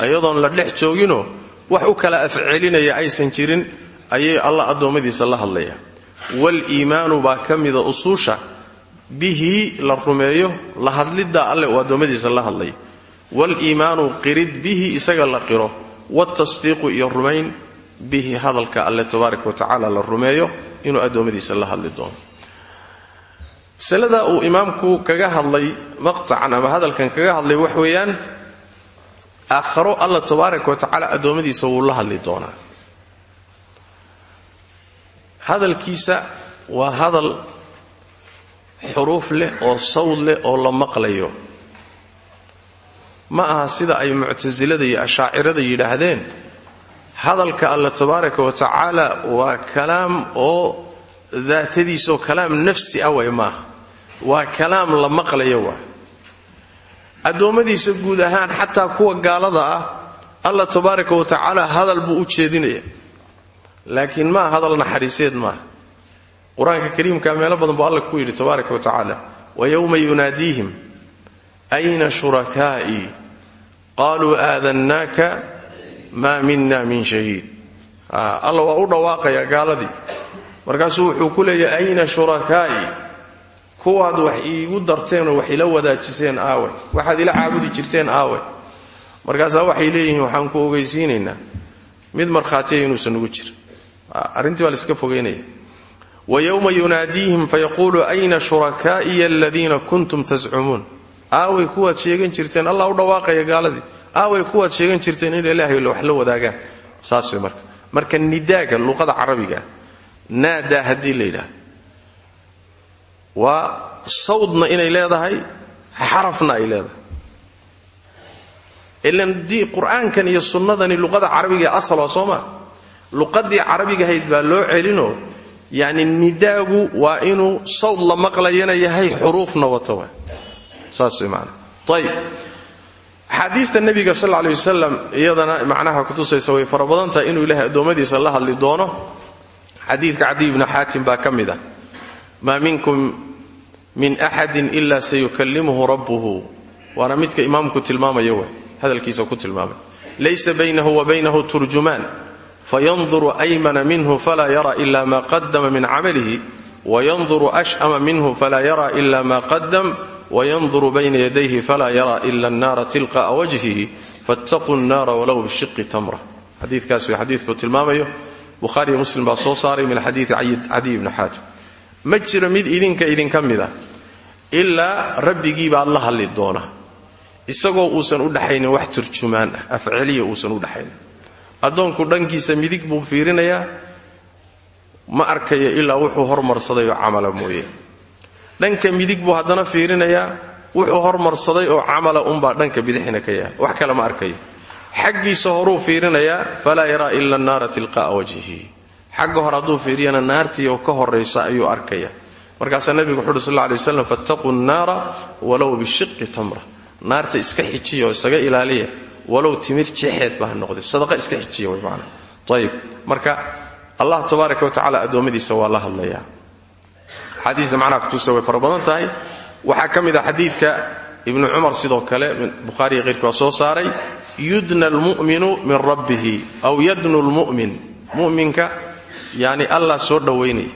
ayadoon la dhex jooginoo wax u kala afcelinaya aysan jirin ayay alla addoommadiisa la hadlaya waliimaanu baa ka mida usuusha bihi la rumeeyo la hadliddaa alle uu addoommadiisa la hadlaya waliimaanu qirid bihi isaga la qiro watasdiiqu iyo rumayn bihi hadalka alle tabaaraka wa la rumeeyo inuu addoommadiisa la hadli doono. Masalada uu imaamku kaga hadlay maqtacan ama hadalkan kaga hadlay wax weeyaan aakharo alla tabaaraka wa tacaala addoommadiisa wuu la hadli doonaa. Hadalkiisa waa hadal xuruuf leh oo sawd leh oo la maqlayo. Ma aha sida ay muctasilada iyo ashaacirada yidhaahdeen hadalka alla tabaaraka wa tacaala waa kalaam oo daatadiisaoo kalaam nafsi ah way maaha. Waa kalaam la maqlayo waa. Addoommadiisa guud ahaan xataa kuwa gaalada ah alla tabaaraka wa tacaala hadal buu u jeedinaya. Laakiin maa hadal naxariiseed maaha. Qur'aanka kariimka meelo badan buu alla ku yidhi tabaaraka wa tacaala wa yowma yunaadiihim ayna shurakaa'i? Qaaluu aadannaaka maa mina min shahiid. Alla waa u dhawaaqaya gaaladii. Markaasuu wuxuu ku leeyahay ayna shurakaa'i? Kuwaad wax iigu darteenoo wax ila wadaajiseen aawe. Waxaad ila caabudi jirteen aawe. Markaasaa waxay leeyihiin waxaan ku ogeysiinaynaa mid markhaatiya inuusan nugu jir. Arrintii baa laiska fogeynaya. Wa yowma yunaadiihim fayaquulu ayna shurakaa'iya aladiina kuntum tascumuun aaway kuwaad sheegan jirteen allah u dhawaaqaya gaaladii aaway kuwaad sheegan jirteen in ilaahay wax la wadaagaan. Saas marka. Marka nidaaga luqada carabiga naadaa haddii la yidhaahdo. Waa sawdna inay leedahay xarafna ay leedahay. Ilan dii qur'aankan iyo sunnadani luqada carabiga asal waa soo maa luqadii carabigahayd baa loo celinoo yacni nidaagu waa inuu sawd la maqlayana yahay xuruufna wato waa. Saas ayib axaadiista nebiga sal alay wasalam iyadana macnaha kutusaysa way fara inuu ilaahay addoommadiisa la hadli doono. Xadiidka cadiy bni xaatim baa ka mid ah. Maa minkum min axadin ila sayukallimuhu rabbuhu. Waana midka imaamku tilmaamaya way hadalkiisa ku tilmaamay. Laysa baynahu wa baynahu turjumaan fayanduru aymana minhu falaa yara ila ma qadama min camalihi wayanduru ash'ama minhu falaa yara ila ma qadam wayanduru bayna yadayhi falaa yara ila annaara tilqa'a wajhihi fattaquu nnaara walow bishiqi tamra xadiikaas way xadiidku tilmaamayo bukhaariyo muslim baa soo saaray min xadiidi cadiy bni xaatim ma jiro mid idinka idinka mid ah ilaa rabbigii baad la hadli doona isagoo uusan u dhaxaynin wax turjumaan ah afceliya uusan u dhaxaynin addoonku dhankiisa midig buu fiirinayaa ma arkaya ilaa wuxuu hormarsaday oo camala dhanka midig buu haddana fiirinayaa wuxuu hormarsaday oo camala unbaa dhanka bidixina ka yaal. Wax kale ma arkayo. Xaggiisa horuu fiirinayaa falaa yaraa ila annaara tilqa'a wajhihi. Xagga hore hadduu fiiriyana naartii oo ka horaysa ayuu arkaya. Markaasaa nebigu wuxu uhi sal lla lay waslam fattaquu nnaara walow tamra. Naarta iska xijiya isaga ilaaliya walow timir jeexeed baa ha sadaqa iska xijiya way macana ayib marka allah tabaaraka wa tacala addoommadiisa waa la hadlayaa axaadiista macnaha kutusa way fara badan tahay. Waxaa ka mid ah xadiidka sidoo kale bukhaariya keyrkii waa soo saaray yudna almu'minu min rabbihi aw yadnu lmu'min mu'minka yani allah soo dhowaynaya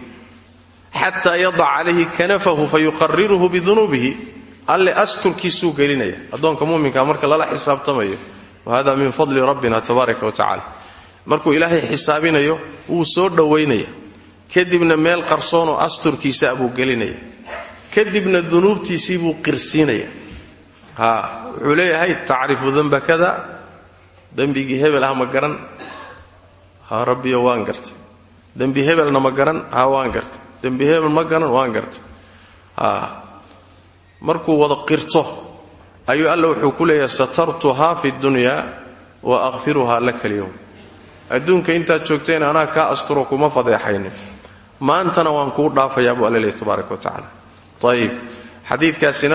xataa yadac calayhi kanafahu fayuqariruhu bidunuubihi alle asturkiisuu gelinaya. Addoonka muminka marka lala xisaabtamayo wahada min fadli rabbina tabaaraka wa tacala markuu ilaahay xisaabinayo wuu soo dhowaynaya kadibna meel qarsoonoo asturkiisa buu gelinaya. Kadibna dunuubtiisii buu qirsiinaya. Wuxuu leeyahay tacrifu danba kada dembigii hebel ah garan. Ha rabbiyo waan gartay. Dembi hebelna ma garan. Ha waan gartay. Dembi hebel ma garan waan gartay. Markuu wada qirto ayuu alla wuxuu ku leeyahay satartuhaa fi dunya wa aqfiruhaa laka alyowm adduunka intaad joogteen anaa kaa asturo kuma fadeexaynin maantana waan kuu dhaafayaa buu alla leeyahy tabaaraka wa tacaala. Ayib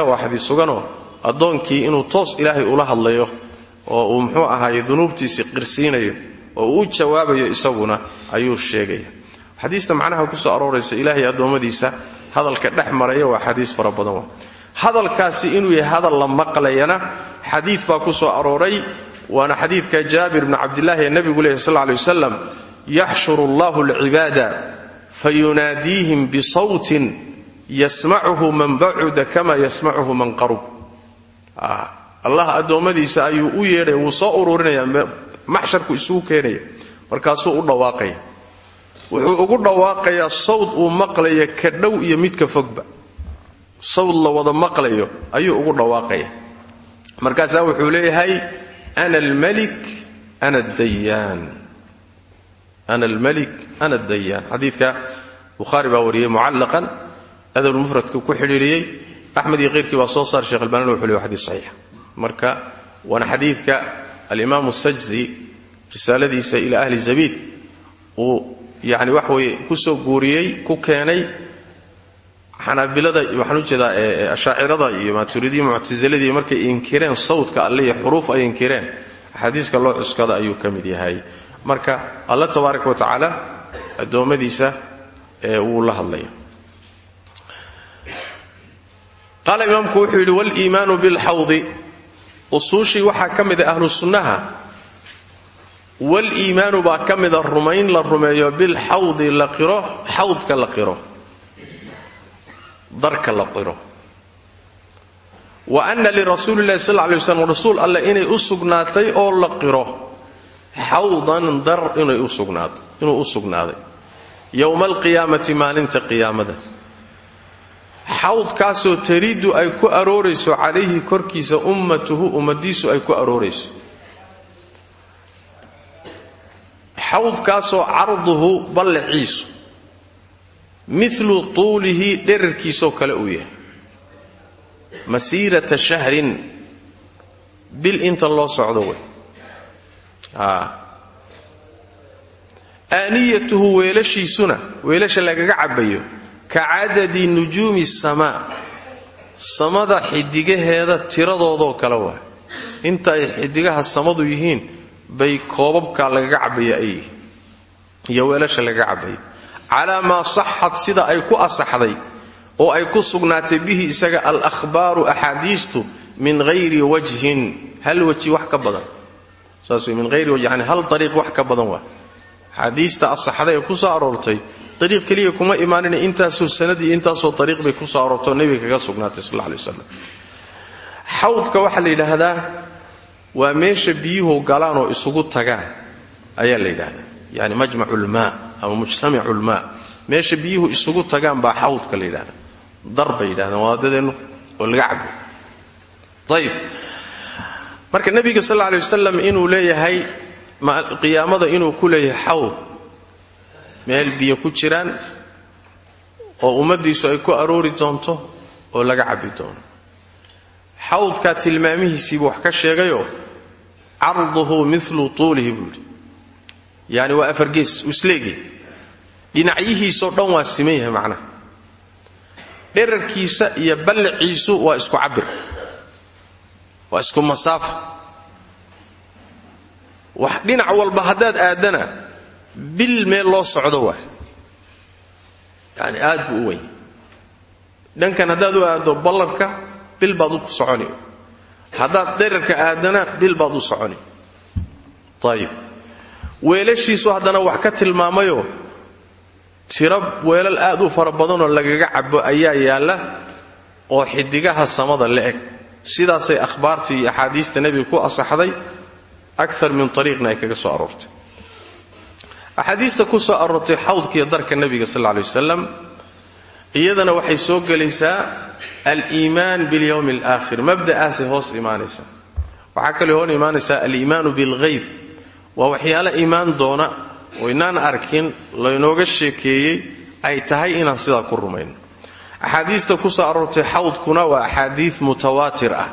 waa xadiid suganoo addoonkii inuu toos ilaahay ula hadlayo oo uu muxuu ahaaye dunuubtiisii qirsiinayo oo uu jawaabayo isaguna ayuu sheegaya xadiista macnaha ku soo arooraysa ilaahay addoommadiisa hadalka dhex waa xadiis fara hadalkaasi inuu yahay hadal la maqlayana xadiid baa ku soo arooray waana xadiidka jaabir bni cabdillaahi ee nebigu leehy sal ly wasalam yaxshuru allahu alcibaada fayunaadiihim bisawtin yasmacuhu man bacuda kama yasmacuhu man qarub allah addoommadiisa ayuu u yeedhaya wuu soo ururinaya maxsharku isugu keenaya markaasuu u dhawaaqaya wuxuu ugu dhawaaqayaa sawd uu maqlaya ka dhow iyo midka fogba sawd la wada maqlayo ayuu ugu dhawaaqaya markaasaa wuxuu leeyahay ana almalik ana dayaan ana almalik ana dayaan xadiidka bukhaari baa wariyey mucallaqan adabulmufradka ku xidhiiriyey axmed iyo keyrkii baa soo saaray shekh albanina wuxu ley wa xadiis saxiixa marka waana xadiidka alimaamu sajzi risaaladiisa ila ahli zabiid uu yani wax weye ku soo guuriyey ku keenay xanaabilada waxaan u jeedaa ashaacirada iyo maaturidii muctasiladii markay inkireen sawdka marka alla tabaaraka wa tacaala addoommadiisa wuu la hadlaya qaala imaamku wuxuu yidhi waliimaanu bilxawdi usuushii waxaa ka mida ahlu sunnaha. Waliimaanu baa ka mida rumayn la rumeeyo bilxawdi la qiro xawdka la qiro darka la qiro. Wa ana lirasuuli llahi sal ly waslam rasuul alle inay u sugnaatay oo la qiro xawdan dar inuu u sugnaaday. Yowma alqiyaamati maalinta qiyaamada. Xawdkaasoo taridu ay ku aroorayso calayhi korkiisa ummatuhu ummadiisu ay ku aroorayso. Xawdkaasoo carduhu ballaciisu milu tuulihi dherarkiisoo kale uu yahay. Masiirata shahrin bil inta loo socdo wey aaniyatuhu weelashiisuna weelasha lagaga cabbayo ka cadadi nujuumi samaa samada xidigaheeda tiradoodoo kale waa inta ay xidigaha samadu yihiin bay koobabka lagaga cabbaya ay yihiin. Iyo weelasha lagaga cabbayo. Calaa maa saxad sida ay ku asaxday oo ay ku sugnaatay bihi isaga alahbaaru axaadiistu min hayri wajhin. Hal wajhi wax ka badan saas min hayri yani hal ariiq wax ka badan waa. Axaadiista asaxday ee ku soo aroortay ariiq keliya kuma imaanina intaasoo sanad iyo intaasoo ariiq bay ku soo aroortay oo nebiga kaga sugnaatay sal lla lay waslam xawdka la yidhaahdaa waa meesha biyuhu galaan oo isugu tagaan ayaa la yidhaahdaa. Yani majmacu lmaa ama mujtamicu lmaa meesha biyuhu isugu tagaan baa xawdka la yidhahda dar bay yidhahdaan oo laga cabo ayib marka nebiga sal lla alay wasalam inuu leeyahay qiyaamada inuu ku leeyahay xawd meel biyo ku jiraan oo ummaddiisu ay ku aroori doonto oo laga cabbi doono. Xawdkaa tilmaamihiisiibuu wax ka sheegayoo carduhu milu tuulihi buu yidhi. Yani waa afargees isleegi dhinacyihiisoo dhan waa siman yahay macnaha. Dherarkiisa iyo ballaciisu waa isku cabir waa isku masaafa wax dhinac walba haddaad aadana bil meel loo socdo waa. Yani aad buu u weyn. Dhankan haddaad u aaddo ballarka bil baad u soconi. Haddaad dherarka aadana bil baad u soconi. Ayib weelashiisu haddana wax ka tilmaamayoo tiro weelal aad u fara badanoo lagaga cabo ayaa yaalla oo xidigaha samada la eg sidaasay akhbaartii iyo axaadiista nebiga ku asaxday akar min ariiqna ay kaga soo aroortay. Axaadiista ku soo aroortay xawdkiiyo darka nebiga sal ley wasalam iyadana waxay soo gelaysaa aliimaan bilyowmi alaakhir. Mabda'aasay hoos imaanaysaa waxaa kaloo hoos imaanaysaa aliimaanu bilghayb. Waa waxyaalo imaan doona oo inaan arkin laynooga sheekeeyey ay tahay inaan sidaa ku rumayno axaadiista ku soo aroortay xawdkuna waa axaadii mutawaatir ah.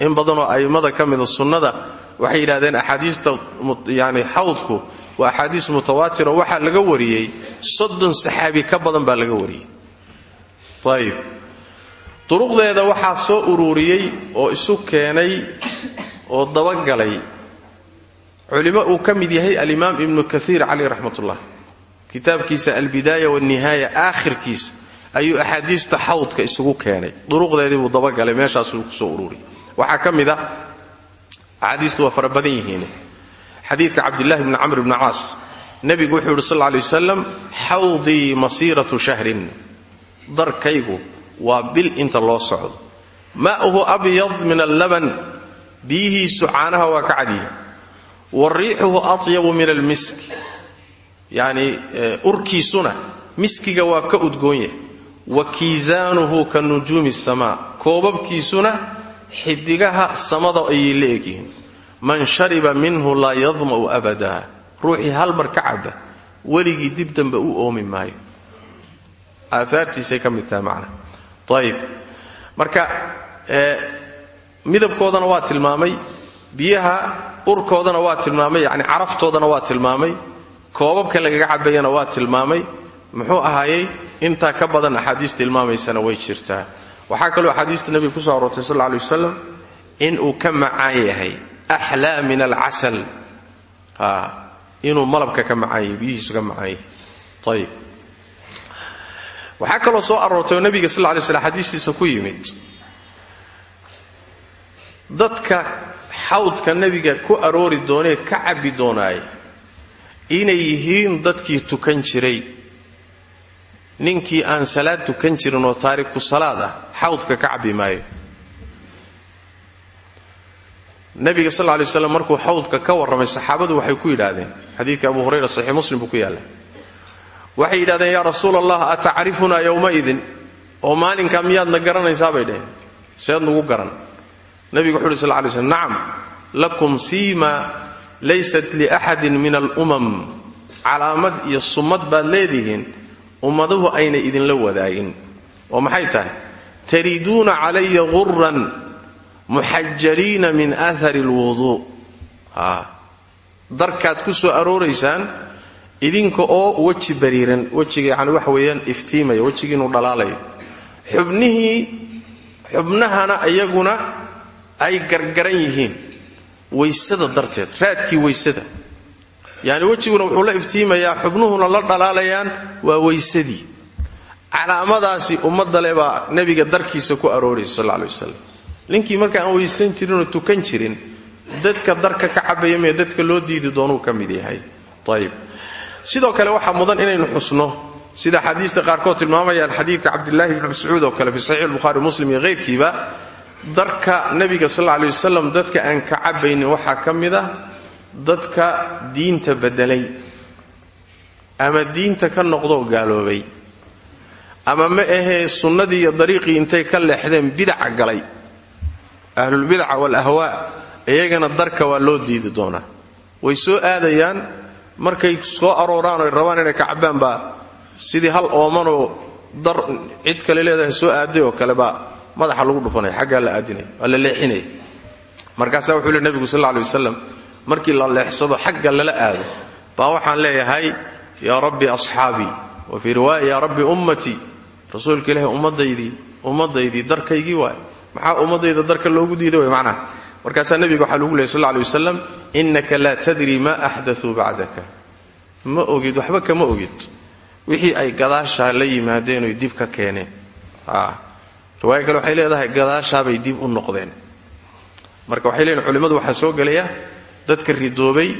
In badanoo a'immada ka mida sunnada waxay yidhahdeen axaadiista yani xawdku waa axaadiis mutawaatiro waxaa laga wariyey soddon saxaabi ka badan baa laga wariyey. Ayib. Duruqdeeda waxaa soo ururiyey oo isu keenay oo dabagalay. Culimo uu ka mid yahay alimaam ibnu kaiir caleyh raxmatullah kitaabkiisa albidaaya wanihaaya aakhirkiisa ayuu axaadiista xawdka isugu keenay. Duruqdeedii buu dabagalay meeshaasuu ku soo ururiyey waxaa ka mid a axaadiistu waa fara badan yihiin. Xadiidka cabdillahi bni camr bni caas. Nebigu wuxuu yidhi sal ley wasalam xawdii shahrin. Darkaygu waa bil inta loo socdo. Ma'uhu abyad min allaban. Biyihiisu caanaha waa ka cadyihi wa riixuhu atyabu min almisk yacni urkiisuna miskiga waa ka udgoon wa kiisaanuhu ka nujuumi samaa koobabkiisuna xidigaha samada ayay la man shariba minhu laa yadma'u abada. Ruuxii hal mar ka cabba weligii dib dambe u oomi maayo. Aahaartiisay ka mid tahay macna. Ayib marka midabkoodana waa tilmaamay biyaha urkoodana waa tilmaamay yani caraftoodana waa tilmaamay koobabka lagaga cabayana waa tilmaamay muxuu ahaayey intaa ka badan axaadiis tilmaamaysana way jirtaa. Waxaa kaloo axaadiista nebiga kuso aroortay sal ley wasalam inuu ka macaan yahay axlaa min alcasal. Inuu malabka ka macaan yahay biyihiisu ka macaan yahay. Ayib soo aroortay oo nebiga sal lay slam ku yimid dadka xawdka nebiga ku aroori doonee ka cabbi doonaaya inay yihiin dadkii tukan jiray ninkii aan salaad tukan jirin oo taariku salaad ah xawdka ka cabbi maayo. Nabiga sal markuu xawdka ka warramay saxaabadu waxay ku yidhaahdeen xadiidka abu hurayra saxiix muslim buu ku waxay yidhahdeen yaa rasuul allah atacrifunaa yowmaidin oo maalinkaa miyaadna garanaysaa bay dhaheen. Seed garan. Nabigu wuxu uhi sal lay slm nacam lakum siima laysat liaxadin min alumam. Calaamad iyo summad baad leedihiin ummaduhu ayna idinla wadaagin oo maxay tahay? Tariiduuna calaya guran muxajaliina min aahari lwuduu darkaad ku soo arooraysaan idinka oo weji bariiran wejiga yani waxa weeyaan iftiimaya wejigiinu dhalaalayo xubnihii xubnahana iyaguna ay gargaran yihiin. Waysada darteed raadkii waysada yani wejiguna wuxuu la iftiimayaa xubnuhuna la dhalaalayaan waa weysadii calaamadaasi ummadale baa nebiga darkiisa ku arooraysa sal lay wasalam ninkii marka aan weysan jirinoo tukan jirin dadka darka ka cabaya dadka loo diidi doonuu ka yahay. Ayib sidoo kale waxaa mudan inaynu xusno sida xadiista qaarkood tilmaamayaan xadiidka cabdilaahi bni mascuud oo kale fi saxiix buhari muslim iyo hayrkiiba darka nebiga sal ley wasalam dadka aan ka cabaynin waxaa ka mid ah dadka diinta bedelay ama diinta ka noqdoo gaaloobay ama ma ahee sunnadii iyo dariiqii intay ka leexdeen bidaca galay ahlulbidaca waalahwaa iyagana darka waa loo diidi doonaa. Way soo aadayaan markay soo arooraan oy rabaan inay kacbaan baa sidii hal oomanoo dar cid kale leedahay soo aaday oo kale baa madaxa lagu dhufanaya xaggaa la aadinaya waa la leexinaya markaasaa wuxuu le nebigu sal lla alay markii la leexsado xagga lala aado. Baa waxaan leeyahay yaa rabbi asxaabii wa fii riwaaya yaa rabbi ummatii rasuulka ilaahi ummadaydii ummadaydii darkaygii waay. Maxaa ummadayda darka loogu diiday way macnaha markaasaa nebiga waxaa lagu leeyay sal lla wasalam innaka laa tadri ma axdatuu bacdaka. Ma ogid waxba kama ogid. Wixii ay gadaashaa la yimaadeen oy dib ka keeneen. Riwaaya kale waxay leedahay gadaashaabay dib u noqdeen. Marka waxay leeyihiin culimmadu waxaa soo gelaya dadka ridoobay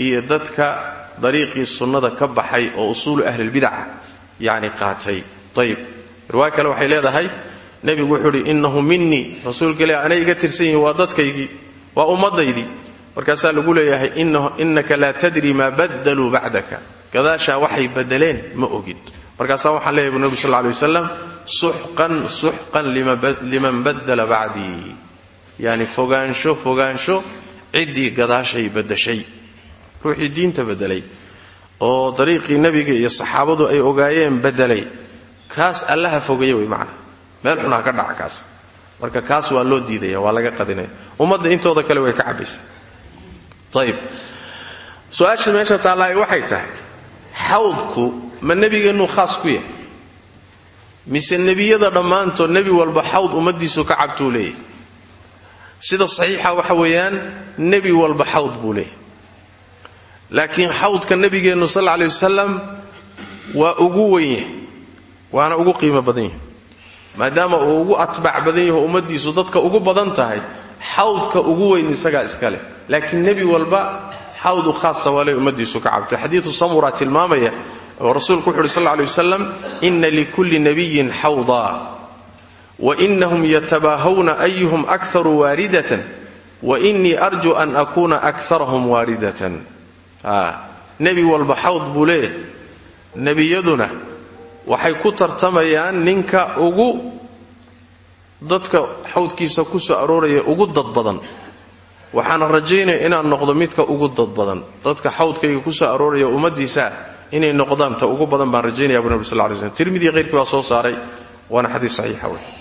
iyo dadka dariiqii sunnada ka baxay oo usuulu ahlilbidaca yacni qaatay. Ayib riwaaya kale waxay leedahay nebigu wuxuu idhi innahu minii rasuulka ilahi anay tirsan yihiin waa dadkaygii waa ummadaydii. Markaasaa lagu leeyahay innaka laa tadri maa baddaluu bacdaka. Gadaashaa waxay badeleen ma ogid. Markaasaa waxaan leeyahay bu nebigu sal lay wasalam suxqan liman baddala bacdii. Yani fogaansho fogaansho ciddii gadaashay badashay ruuxii diinta bedelay oo dariiqii nebiga iyo saxaabadu ay ogaayeen bedelay kaas allaha fogeeye way macna. Meel xunaa ka dhaca kaas. Marka kaas waa loo diidaya waa laga qadinaya ummadda intooda kale way ka cabaysa ayib su'aasha meesha taallahay waxay tahay xawdku ma nebigeennuu khaas ku yahay? Mise nebiyada dhammaantood nebi walba xawd ummaddiisu ka cabtuu leeyahy sida saxiixa waxa weeyaan nebi walba xawd buu leeyahy laakiin xawdka nebigeennu sal alla alay wasalam waa ugu weyn waana ugu qiimo badan yahay. Maadaama uu ugu atbaac badan yaho ummaddiisu dadka ugu badan tahay xawdka ugu weyn isagaa iska leh. Laakiin nebi walba xawdu khaasa waa ley ummaddiisu ka cabto. Xadiidu samura tilmaamaya oo rasuulku wuxu uhi sal lla inna likulli nabiyin xawda wa inahum yatabaahawna ayuhum akharu waaridatan wa innii arju an akuuna akarahum waaridatan nebi walba xawd buu leeyahay nebiyaduna waxay ku tartamayaan ninka ugu dadka xawdkiisa ku soo arooraya ugu dad badan waxaana rajaynaya inaan noqdo midka ugu dad badan dadka xawdkayga ku soo arooraya ummadiisaa inay noqdaan ta ugu badan baan rajaynaya bu nabi sal lay slm tirmidi soo saaray waana xadiis saxiixa wey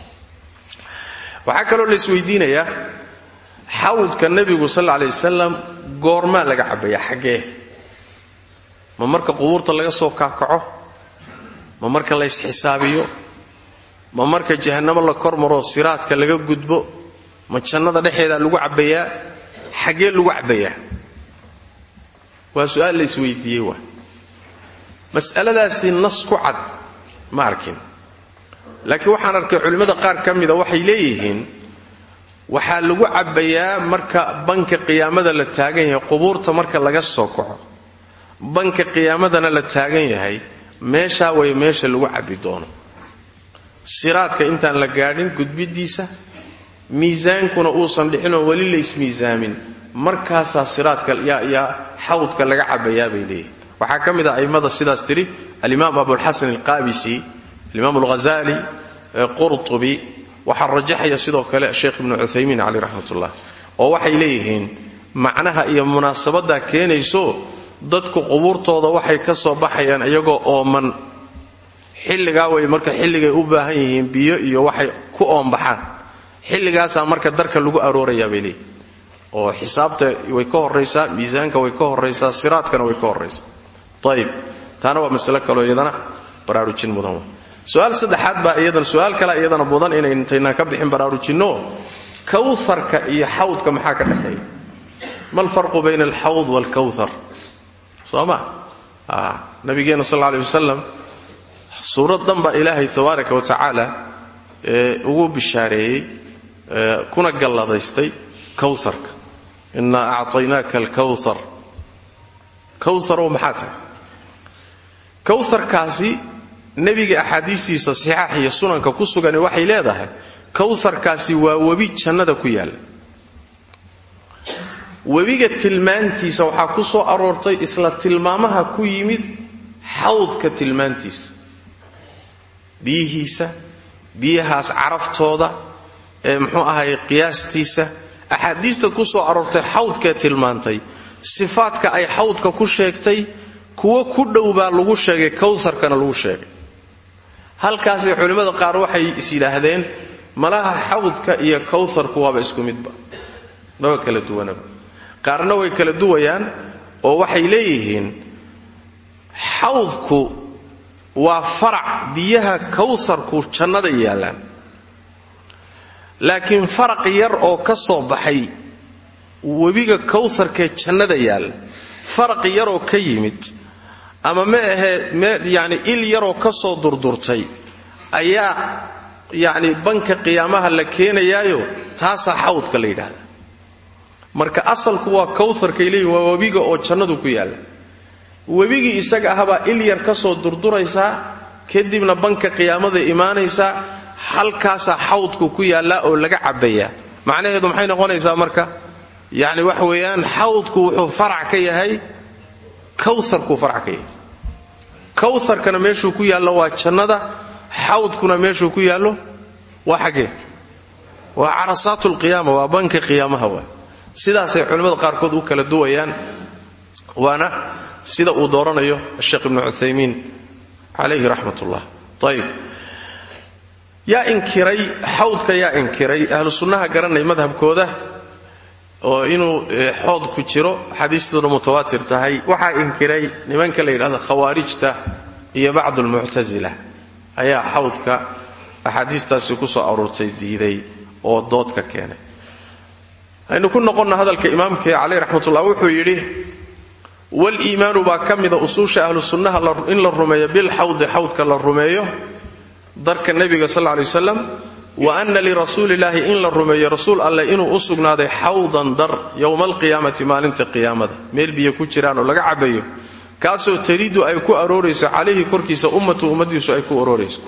waxaa kaloo la isweydiinayaa xawdka nebigu sal alay wasalam goormaa laga cabaya xaggee. Ma marka qubuurta laga soo kaakaco? Ma marka la ysxisaabiyo ma marka jahannamo la kor maro siraadka laga gudbo? Ma jannada dhexeedaa lagu cabbayaa xaggee lagu cabbayaa waa su'aal la isweydiiyey waa. Mas'aladaasi nas ku cad ma arkin laakiin waxaan arkay culimmada qaar ka mida waxay leeyihiin waxaa lagu cabbayaa marka banka qiyaamada la taagan yahay qubuurta marka laga soo kaco banka qiyaamadana la taagan yahay meeshaa way meesha lagu cabbi doono. Siraadka intaan la gaadhin gudbidiisa miisaankuna uusan dhixinoo weli laysmiisaamin markaasaa siraadka yaa xawdka laga cabbayaa bay leeyihiin waxaa ka mid a a'immada sidaas tidhi alimaam abulxasan alqaabisi alimaam alghazali qurtubi waxaa rajaxaya sidoo kale sheekh ibnu cuthaymiin caleyh raxmatullah oo waxay leeyihiin macnaha iyo munaasabaddaa keenayso dadku qubuurtooda waxay ka soo baxayaan iyagoo ooman xilligaa way marka xilligay u baahan yihiin biyo iyo waxay ku oombaxaan xilligaasaa marka darka lagu aroorayaa bay leeyihiin oo xisaabta way ka horaysaa miisaanka way ka horaysaa siraadkana way ka horaysaa ayib taana waa masalo kaloo baraarujin mudan su'aal saddexaad baa iyadan su'aal kale iyadana mudan inaytaynaan ka bixin baraarujinno. Kawharka iyo xawdka maxaa ka dhexeeya? Ma alfarqu bayna alxawd waalkawthar soo ma? Nabigeena sal alla aley wasalam suurad dhan baa ilaahay tabaaraka wa tacaala ugu bishaareeyey kuna galladaystay kawharka innaa acطaynaaka alkawthar. Kawharow maxaa tahay? Kawharkaasi nebiga axaadiistiisa saxaax iyo sunanka ku sugani waxay leedahay kawharkaasi waa webi jannada ku yaalla webiga tilmaantiisa waxaa ku soo aroortay isla tilmaamaha ku yimid xawdka tilmaantiisa. Biyihiisa biyahaas caraftooda ee muxuu ahay qiyaastiisa axaadiista ku soo aroortay xawdkee tilmaantay. Sifaadka ay xawdka ku sheegtay kuwo ku dhow baa lagu sheegay kawharkana lagu sheegay halkaasay culimmada qaar waxay is yidhaahdeen malaha xawdka iyo kawharku waaba isku midba. Maba kala duwanaba qaarna way kala duwayaan oo waxay leeyihiin xawdku waa farac biyaha kawharku jannada yaallaan laakiin faraq yar oo ka soo baxay webiga kawharkee jannada yaalla faraq yaroo ka yimid ama ma ahee yani il yaroo ka soo durdurtay ayaa yani banka qiyaamaha la keenayaayo taasaa xawdka la yidhaahda marka asalku waa kawharkay leeyihiin waa webiga oo jannadu ku yaalla. Webigii isaga ahbaa il yar ka soo durduraysaa kadibna banka qiyaamada imaanaysaa halkaasaa xawdku ku yaallaa oo laga cabbayaa macnaheedu maxay noqonaysaa marka? Yani waxa weeyaan xawdku wuxuu farac ka yahay kawharkuu farac ka yahay. Kawharkana meeshuu ku yaallo waa jannada xawdkuna meeshuu ku yaallo waa xaggee waa carasaat lqiyaama waa banka qiyaamaha waa sidaasay culimmada qaarkood u kala duwayaan waana sida uu dooranayo sheekh ibnu cuthaymiin calayhi raxmat ullah ayib yaa inkiray xawdka yaa inkiray ahlu sunnaha garanay madhabkooda oo inuu xood ku jiro xadiistuna mutawaatir tahay. Waxaa inkiray nimanka la yidhahda khawaarijta iyo bacdu lmuctasila ayaa xawdka axaadiistaasi ku soo aroortay diiday oo dood ka keenay. Aynu ku noqonna hadalka imaamkee caleyh raxmatullah wuxuu yidhi waliimaanu baa ka mida usuusha ahlu sunnaha in la rumeeyo bilxawdi xawdka la rumeeyo darka nebiga sal ley waslam wa ana lirasuulillaahi in la rumeeyo rasuul alleh inuu u sugnaaday xawdan dar yowma alqiyaamati maalinta qiyaamada. Meel biyo ku jiraan oo laga cabayo. Kaasoo taridu ay ku aroorayso calayhi korkiisa ummatu ummadiisu ay ku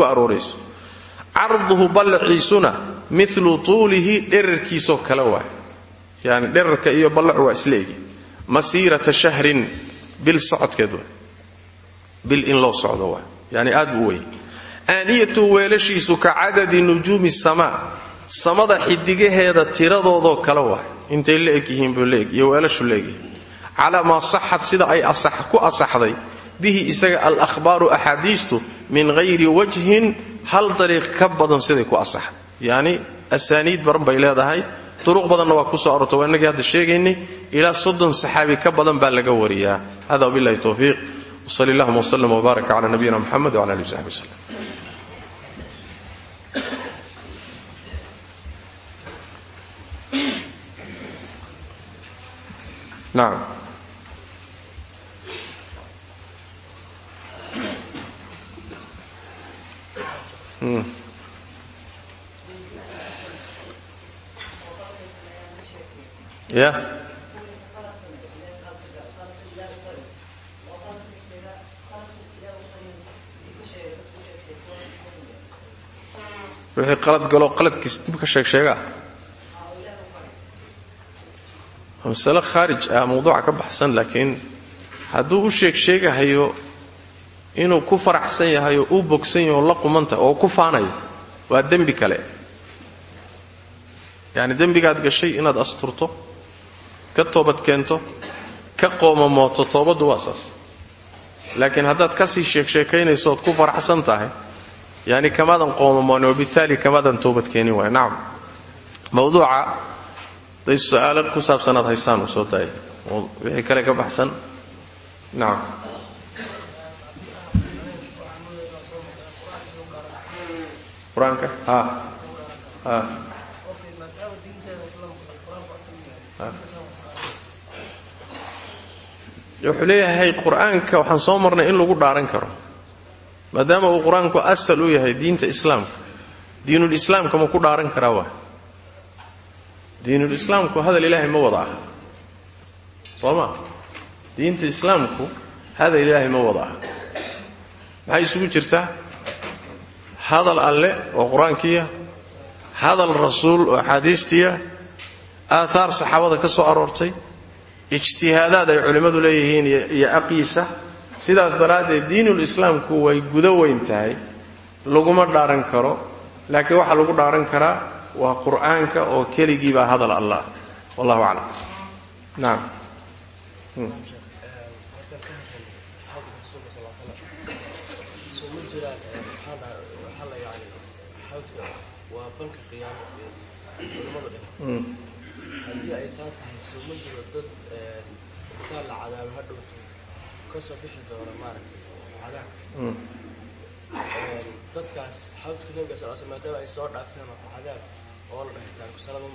aroorayso carduhu ballaciisuna milu tuulihi dherarkiisoo kale waay yani dherarka iyo ballacu waa isleegi masiirata shahrin bil socodkeed waay bil in loo socdo waay yani aad buu aaniyatu weelashiisu ka cadadi nujuumi samaa samada xidigaheeda tiradoodoo kale waay. Intay la eg yihiin buu weelashu leegyihiin calaa maa saxad sida ay ku asaxday. Bihi isaga alahbaaru axaadiistu min hayri wajhin hal dariiq ka badan siday ku asaxday yacni asaaniid baran bay leedahay. Duruq badanna waa ku soo arorta waa innagii hadda sheegaynay. Ilaa soddon saxaabi ka baa laga wariyaa. Hada wabillahi towfiiq wsali allahuma wslm wbaarak cala nabiyina muxamed wcala alihi wsaxbi wslem nacam ya. Wixii qalad galo qaladkiis dib ka sheeg sheegaa masale khaarij ah mawduuca ka baxsan laakiin hadduu u sheeg sheegahayo inuu ku faraxsan yahay oo u bogsan yahay oo la qumanta oo ku faanayo waa dembi kale. Yacni dembigaad gashay inaad asturto ka toobad keento ka qoomamooto toobaddu waa saas. Laakiin haddaad ka sii sheeg sheekaynayso ood ku faraxsan tahay yani kamaadan qoomamoon wabitaali kamaadan toobadkeenin waay nacam mawduuca day su'aalo ku saabsanaad haysaan soo daaya wixii kale ka baxsan. Nacam qur'aanka? Ha. Ha. Wuxuu leeyahay qur'aanka waxaan soo marnay in lagu dhaaran karo. Maadaama uu qur'aanku asal u yahay diinta islaamka diinulislaamka ma ku dhaaran karaa waa diinulislaamku hadal ilaahay ma wada aha. Soo ma? Diinta islaamku hadal ilaahay ma wada aha. Maxay isugu jirtaa hadal alle oo qur'aankiiya hadal rasuul oo axaadiistiya aathaar saxaabada ka soo aroortay ijtihaadaad ay culimmadu leeyihiin iyo aqyiisa sidaas daraaddeed diinulislaamku way gudo weyn tahay laguma dhaaran karo laakiin waxaa lagu dhaaran karaa waa qur'aanka oo keligiibaa hadal allah. Wallahu aclam nacam haddii ay taa tahay sooma jiro dad intaa la cadaabo ha dhowto ka soo bixi doona maaragtay cadaabka dadkaas xawdka nabiga sal sl maadaama ay soo dhaafeen cadaab hadhow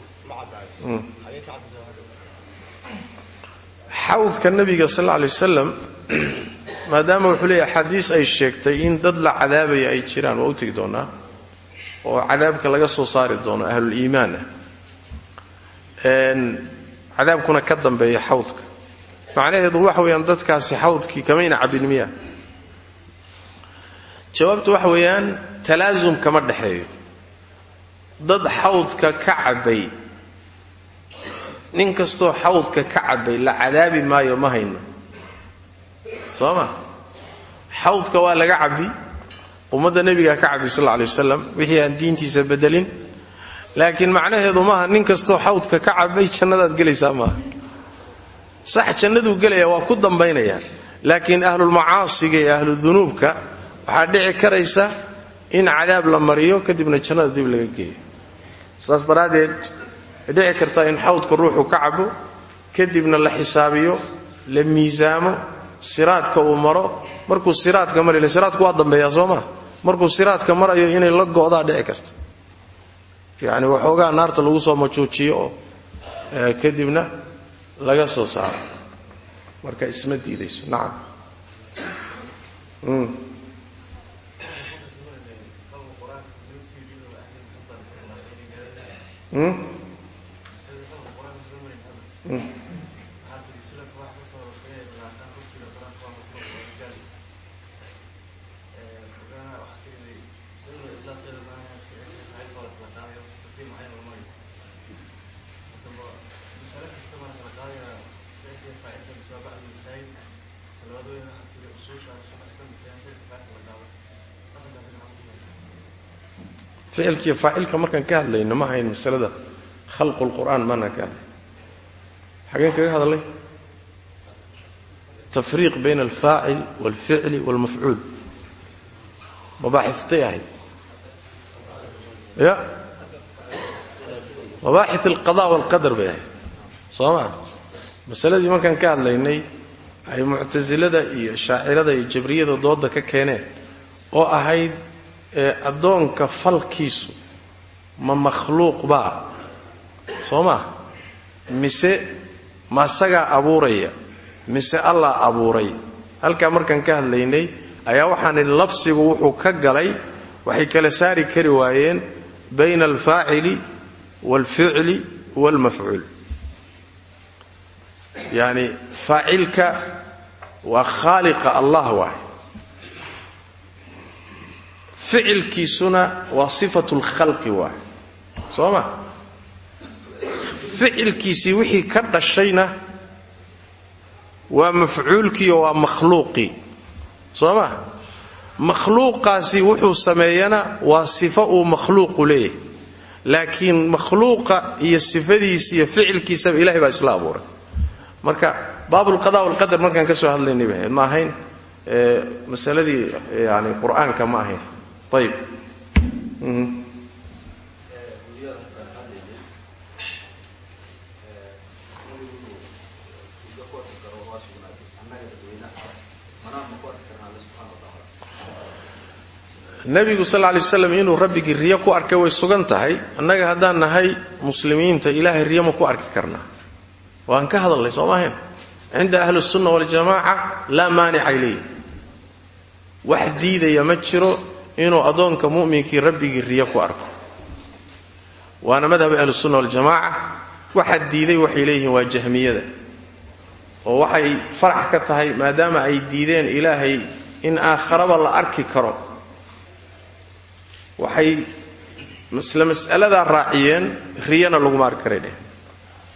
xawdka nabiga sal lla lay wasalam maadaama wuxuu leeyahay axaadiis ay sheegtay in dad la cadaabaya ay jiraan waa u tegi doonaa oo cadaabka laga soo saari doono ahluliimaan ah cadaabkuna ka dambeeya xawdka. Macnaheedu waxa weeyaan dadkaasi xawdkii kamayna cabbin miya. Jawaabtu waxa weeyaan talaasum kama dhexeeyo dad xawdka ka cabbay. Nin kastoo xawdka ka cabbay la cadaabi maayo ma hayno. Soo ma? Xawdka waa laga cabbi. Ummadda nebigaa ka cabbi sal alla alay wasalam wixii aan diintiisa bedelin. Laakiin macnaheedu maaha nin kastoo xawdka ka cabbay jannadaad gelaysaa maaha sax jannaduu gelaya waa ku dambaynayaan. Laakiin ahlulmacaasiga iyo ahludunuubka waxaa dhici karaysa in cadaab la mariyo kadibna jannada dib laga geeyo saas daraaddeed way dhici kartaa in xawdka ruuxu ka cabo kadibna la xisaabiyo la miisaamo siraadka uu maro. Markuu siraadka marayl siraadku waa dambeeyaa soo maa markuu siraadka marayo inay la go'daa dhici karta yacni waxoogaa naarta lagu soo majuujiyo oo kadibna laga soo saaro. Marka isma diidayso. Nacam Mm? Mm. Ficilkiiyo faacilka markaan ka hadlayno ma hayn masalada khalqu lqur'aan maanaan ka hadlay. Xageen kaga hadlay? Tafriiq bayna alfaacil waalficli waalmafcuul mabaaxiftay ahayd ya? Mabaaxit alqada waalqadar bay ahayd soo maa masaladii markaan ka hadlaynay ay muctasilada iyo shaacirada iyo jabriyada dooda ka keeneen oo ahayd addoonka falkiisu ma makhluuq baa soo maa mise ma asagaa abuuraya mise allah abuuray? Halkaa markaan ka hadlaynay ayaa waxaan idhi labsigu wuxuu ka galay waxay kala saari kari waayeen bayna alfaacili waalficli waalmafcuul. Yacni faacilka waa khaaliqa allah waay ficilkiisuna waa sifatu lkhalqi waay soo ma ficilkiisii wixii ka dhashayna waa mafcuulkiiyo waa makhluuqii. Soo ma wuxuu sameeyana waa sifo uu makhluuqu leeyahay. Laakiin makhluuqa iyo sifadiisa iyo ficilkiisaba ilahay baa isla abuuray. Marka baabulqada walqadar markaan ka soo hadlaynay bahayd ma ahayn masaladii yani qur'aanka ma ahayn ayib nebigu sal lay waslam inuu rabbigii riyo ku arkay way sugan tahay annaga haddaan nahay muslimiinta ilaahay riyo ma ku arki karnaa waan ka hadalnay soo maahayn? Cinda ahli sunna waljamaaca laa maanica ilayh wax diidaya ma jiro inuu addoonka mu'minkii rabbigii riyo ku arko. Waana madhaba ahlusunna waljamaaca waxa diiday waxay leeyihiin waa jahmiyada. Oo waxay farax ka tahay maadaama ay diideen ilaahay in aakharaba la arki karo. Waxay isla mas'aladaa raaciyeen riyana laguma arki karay dheh.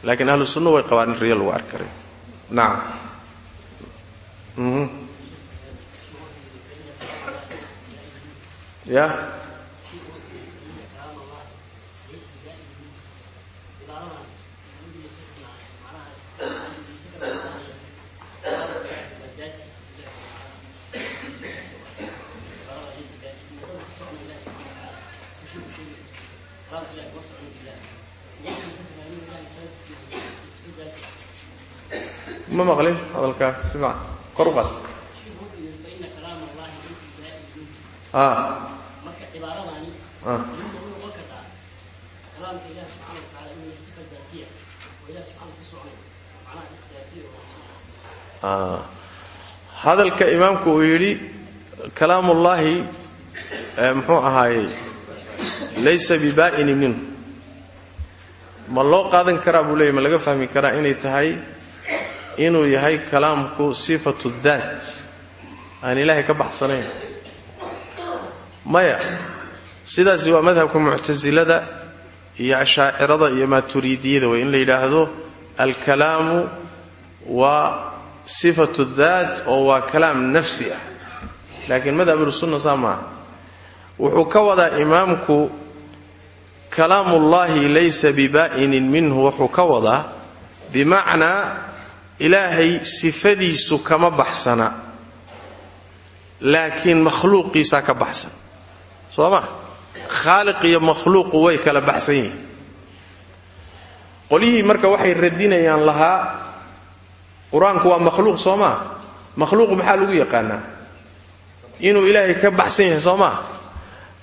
Laakiin ahlu sunna way qabaan in riyo lagu arki karay. Nacam ya ma maqlin hadalkaa si ma kor u qaad hadalka imaamku uu yidhi kalaamullaahi muxuu ahaayey laysa bibaa'inin minhu ma loo qaadan karaa buu leeyay ma laga fahmi karaa inay tahay inuu yahay kalaamku sifatu daat. Aan ilaahay ka baxsanayn. Maya sidaasi waa madhabka muctasilada iyo ashaacirada iyo maaturiidiyada way in la yidhaahdo alkalaamu waa sifatu daat oo waa kalaam nafsi ah. Laakiin madhab ahlusunna saa maaha. Wuxuu ka wadaa imaamku kalaamullaahi laysa bibaa'inin minhu. Wuxuu ka wadaa bimacnaa ilaahay sifadiisu kama baxsana laakiin makhluuqiisaa ka baxsan. Soo ma? Khaaliq iyo makhluuqu way kala baxsan yihiin. Qolyihii marka waxay radinayaan lahaa qur'aanku waa makhluuq soo maa makhluuq maxaa lagu yaqaanaa? Inuu ilaahay ka baxsan yahay soo maa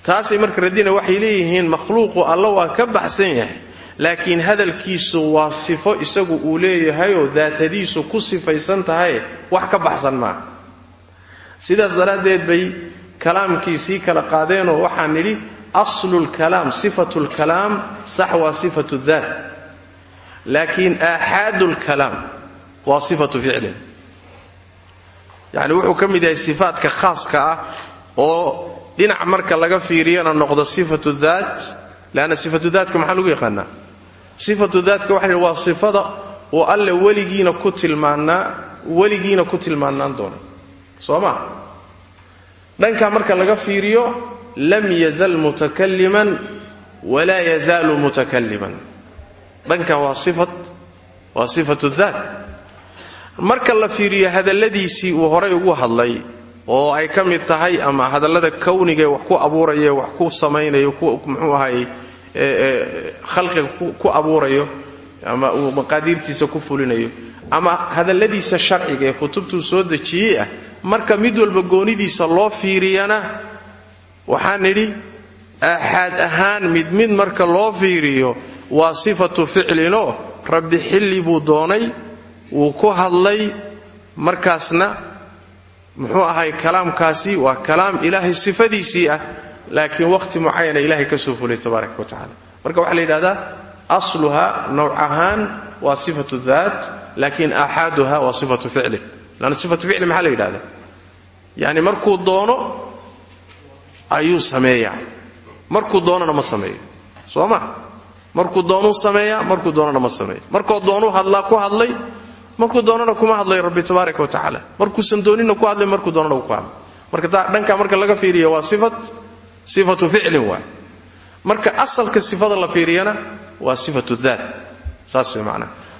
taasay marka radina waxay leeyihiin makhluuqu alla waa ka baxsan yahay laakiin hadalkiisu waa sifo isagu uu leeyahayoo daatadiisu ku sifaysan tahay wax ka baxsan maaha sidaas daraaddeed bay kalaamkii sii kala qaadeenoo waxaan nidhi aslulkalaam sifatu lkalaam sax waa sifatu daat laakiin aaxaadu lkalaam waa sifatu ficlin. Yacni wuxuu ka mid yahay sifaadka khaaska ah oo dhinac marka laga fiiriyana noqdo sifatu daat leanna sifatu daatka maxaa lagu yaqaanaa? Sifatu daatka waxa waa sifada uu alle weligiina ku tilmaannaa weligiina ku tilmaannaan doona soo ma dhankaa marka laga fiiriyo lam yazal mutakaliman walaa yazaalu mutakaliman marka la fiiriyo hadalladiisii uu horay ugu hadlay oo ay ka mid tahay ama hadallada kawnigae wax ku abuurayo wax ku samaynayo muxuu ahaay khalqiga ku abuurayo ama uu maqaadiirtiisa ku fulinayo ama hadalladiisa sharciga ee kutubtuu soo dejiyey ah marka mid walba goonidiisa loo fiiriyana waxaan nidhi aaxaad ahaan mid mid marka loo fiiriyo waa sifatu ficlinoo rabbi xilli buu doonay wuu ku hadlay markaasna muxuu ahay kalaamkaasi waa kalaam ilaahay sifadiisii ah laakiin wakhti mucayana ilahay ka soo fulay tabaaraka wa tacala marka waxaa la yidhahdaa asluha nawc ahaan waa sifatu daat laakiin aaxaaduha waa sifatu ficli. Lanna sifatu ficli maxaa la yidhahdaa yani markuu doono ayuu sameeyaa. Markuu doonana ma sameeyo. Soo ma? Markuu doonuu sameeyaa markuu doonana ma sameeyo. Markuu doonuu hadlaa ku hadlay markuu doonana kuma hadlay rabbi tabaaraka wa tacaala. Markuusan doonina ku hadlay markuu doonana ku hadlay. Marka dhanka marka laga fiiriyo waa sifat sifatu ficlin waay marka asalka sifada la fiiriyana waa sifatu daat saas way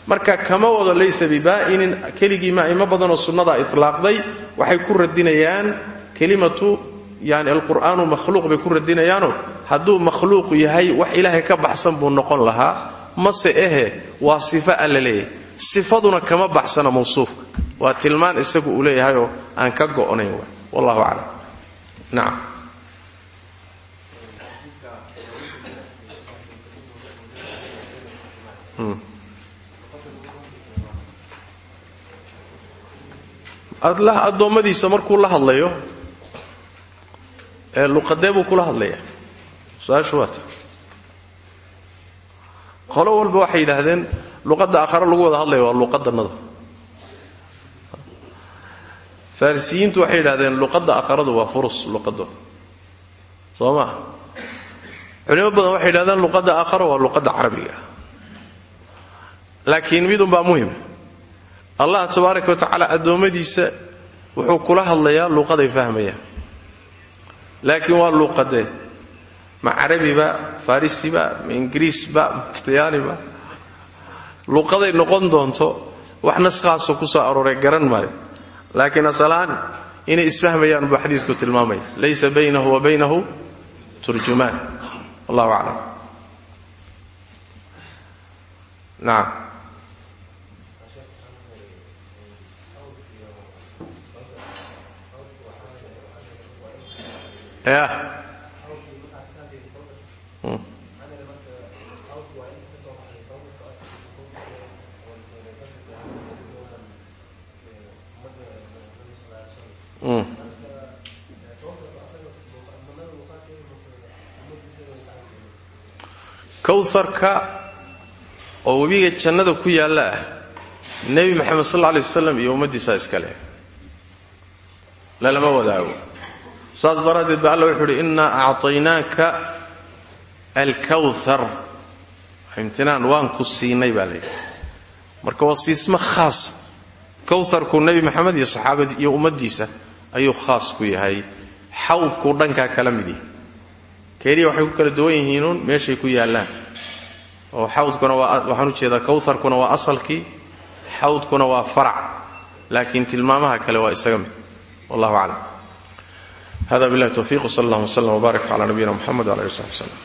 marka kama wado laysa bibaa'inin keligii ma imo badanoo sunnada itlaaqday waxay ku radinayaan kelimatu yani alqur'aanu makhluuq bay ku radinayaanoo hadduu makhluuq yahay wax ilaahay ka baxsan buu noqon lahaa mase ehe waa sifo sifaduna kama baxsana mawsuufka. Waa tilmaan isagu uu leeyahayoo aan ka go'nayn waay. Wallahu aclam. Nacam addoommadiisa markuu la hadlayo ee luqadee buu kula hadlayaa su'aashu waa ta qolo walba waxay yidhaahdeen luqadda aakhare lagu wada hadlaya waa luqadannada farisiyiintu waxay yidhahdeen luqadda aakharadu waa furus luqaddo soo culimo badan waxay yidhahdeen luqadda aakhara waa luqadda carabiga. Laakiin midunbaa muhiim. Allah tabaaraka wa tacaala addoommadiisa wuxuu kula hadlayaa luqaday fahmayaan. Laakiin waa luuqadee ma carabiba farisiba ma ingiriisba ma luuqaday noqon doonto wax naskhaasoo ku soo arooray garan maayo. Laakiin asalahaan inay isfahmayaan buu xadiidku tilmaamaya laysa baynahu wa baynahu turjumaan. Wallahu aclam. Nacam ya kowharka oo webiga jannada ku yaalla ah nebi maxamed sal alla alay iyo ummaddiisaa iska leh lalama wadaago. Saas daraaddeed ba alla wuxuu uhi innaa acطaynaaka alkawthar. Imtinaan waan ku siinay baa marka waa siismo khaasa kowharku nebi maxamed iyo saxaabadii iyo ummaddiisa ayuu khaas ku yahay. Xawdkuu dhankaa kala mid yahay keliya waxay ku kala duwan yihiinuun meeshay ku yaallaan. Oo xawdkuna waa waxaan u jeedaa kowharkuna waa asalkii xawdkuna waa farac. Laakiin tilmaamaha kale waa isaga mid. Wallahu aclam. Hada billahi towfiiq wsal allah wslam wbaarak cala nabiyina muxamed wala ali w saxbi slm